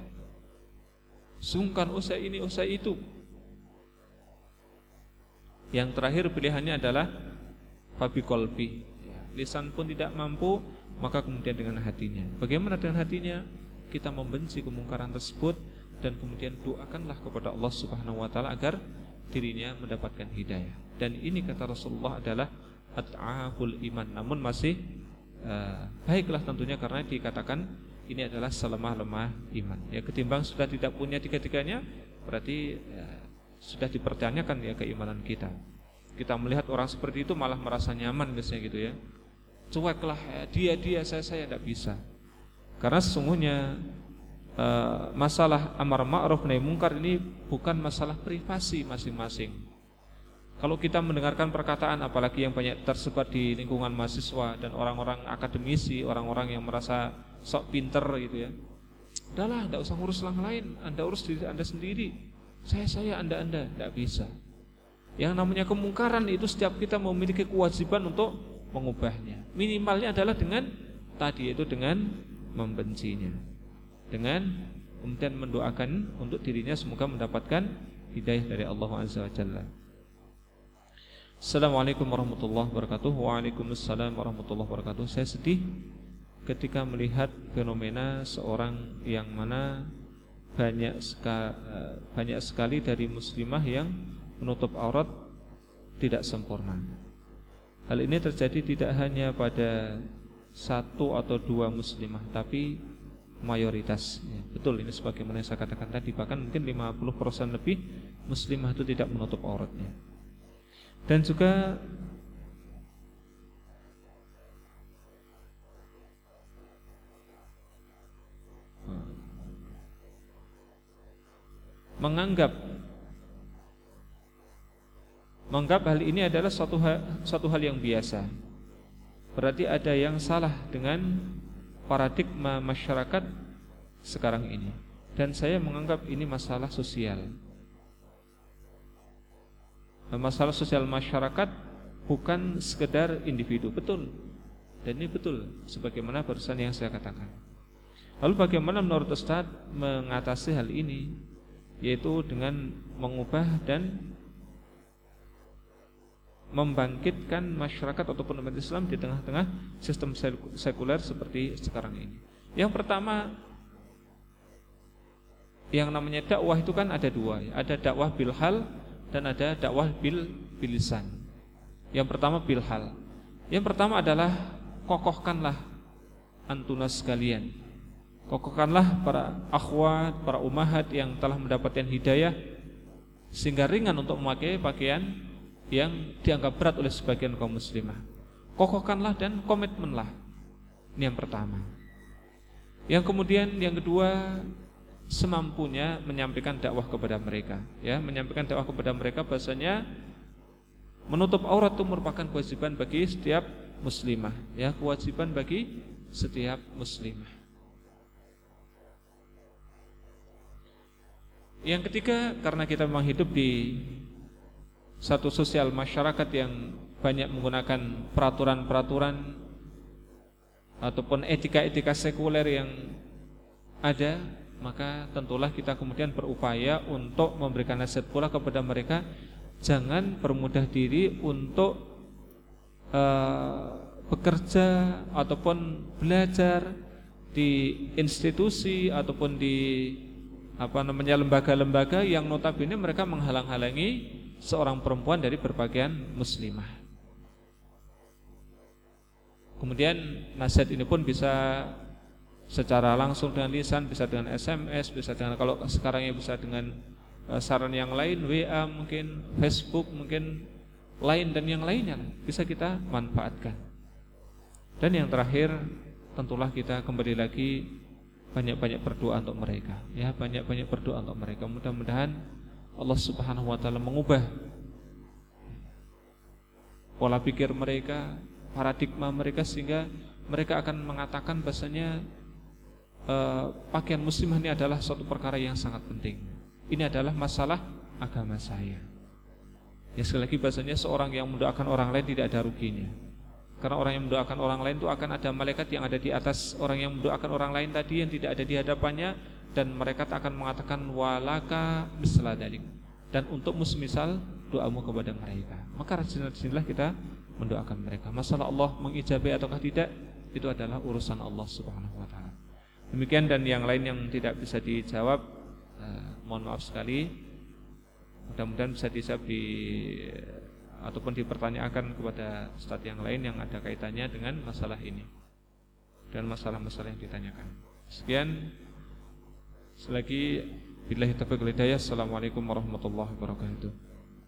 sungkan. Oh saya ini. Oh saya itu. Yang terakhir pilihannya adalah fabi kolbi. Lisan pun tidak mampu maka kemudian dengan hatinya. Bagaimana dengan hatinya? Kita membenci kemungkaran tersebut dan kemudian doakanlah kepada Allah Subhanahu wa taala agar dirinya mendapatkan hidayah. Dan ini kata Rasulullah adalah at'ahul iman. Namun masih uh, baiklah tentunya karena dikatakan ini adalah selemah-lemah iman. Ya ketimbang sudah tidak punya tiga-tiganya berarti ya, sudah dipertanyakan ya keimanan kita. Kita melihat orang seperti itu malah merasa nyaman biasanya gitu ya. Cueklah ya, dia dia saya saya tidak bisa. Karena sesungguhnya uh, masalah amar ma'ruf nahi mungkar ini bukan masalah privasi masing-masing kalau kita mendengarkan perkataan apalagi yang banyak tersebar di lingkungan mahasiswa dan orang-orang akademisi, orang-orang yang merasa sok pinter gitu ya. Udahlah, tidak usah ngurus orang lain, Anda urus diri Anda sendiri. Saya saya Anda Anda tidak bisa. Yang namanya kemungkaran itu setiap kita memiliki kewajiban untuk mengubahnya. Minimalnya adalah dengan tadi itu dengan membencinya. Dengan kemudian mendoakan untuk dirinya semoga mendapatkan hidayah dari Allah Azza wa Jalla. Assalamualaikum warahmatullahi wabarakatuh Waalaikumsalam warahmatullahi wabarakatuh Saya sedih ketika melihat fenomena seorang yang mana banyak sekali, banyak sekali dari muslimah yang menutup aurat tidak sempurna. Hal ini terjadi tidak hanya pada satu atau dua muslimah, tapi mayoritas. Ya, betul ini sebagaimana saya katakan tadi, bahkan mungkin 50% lebih muslimah itu tidak menutup auratnya. Dan juga menganggap menganggap hal ini adalah suatu hal, suatu hal yang biasa. Berarti ada yang salah dengan paradigma masyarakat sekarang ini. Dan saya menganggap ini masalah sosial. Masalah sosial masyarakat bukan sekedar individu, betul. Dan ini betul sebagaimana barusan yang saya katakan. Lalu bagaimana menurut Ustaz mengatasi hal ini? Yaitu dengan mengubah dan membangkitkan masyarakat ataupun umat Islam di tengah-tengah sistem sekuler seperti sekarang ini. Yang pertama yang namanya dakwah itu kan ada dua, ada dakwah bilhal dan ada dakwah bil bilisan. Yang pertama bilhal. Yang pertama adalah kokohkanlah antunas sekalian. Kokohkanlah para akhwat, para umahat yang telah mendapatkan hidayah sehingga ringan untuk memakai pakaian yang dianggap berat oleh sebagian kaum muslimah. Kokohkanlah dan komitmenlah. Ini yang pertama. Yang kemudian yang kedua semampunya menyampaikan dakwah kepada mereka ya menyampaikan dakwah kepada mereka bahasanya menutup aurat itu merupakan kewajiban bagi setiap muslimah ya kewajiban bagi setiap muslimah yang ketiga karena kita memang hidup di satu sosial masyarakat yang banyak menggunakan peraturan-peraturan ataupun etika-etika sekuler yang ada maka tentulah kita kemudian berupaya untuk memberikan nasihat pula kepada mereka. Jangan bermudah diri untuk uh, bekerja ataupun belajar di institusi ataupun di apa namanya lembaga-lembaga yang notabene mereka menghalang-halangi seorang perempuan dari berpakaian muslimah. Kemudian nasihat ini pun bisa secara langsung dengan lisan, bisa dengan SMS, bisa dengan kalau sekarang ya bisa dengan uh, saran yang lain, WA mungkin, Facebook mungkin, lain dan yang lainnya bisa kita manfaatkan. Dan yang terakhir tentulah kita kembali lagi banyak-banyak berdoa untuk mereka ya banyak-banyak berdoa untuk mereka mudah-mudahan Allah Subhanahu wa taala mengubah pola pikir mereka paradigma mereka sehingga mereka akan mengatakan bahasanya uh, pakaian muslimah ini adalah suatu perkara yang sangat penting. Ini adalah masalah agama saya. Ya sekali lagi bahasanya seorang yang mendoakan orang lain tidak ada ruginya. Karena orang yang mendoakan orang lain itu akan ada malaikat yang ada di atas. Orang yang mendoakan orang lain tadi yang tidak ada di hadapannya dan mereka akan mengatakan walaka misla dalik. Dan untuk musmisal doamu kepada mereka. Maka rajin-rajinlah kita mendoakan mereka. Masalah Allah mengijabai ataukah tidak itu adalah urusan Allah Subhanahu wa taala. Demikian dan yang lain yang tidak bisa dijawab eh, mohon maaf sekali. Mudah-mudahan bisa dijawab di ataupun dipertanyakan kepada ustaz yang lain yang ada kaitannya dengan masalah ini dan masalah-masalah yang ditanyakan. Sekian selagi billahi taufiq hidayah. Assalamualaikum warahmatullahi wabarakatuh.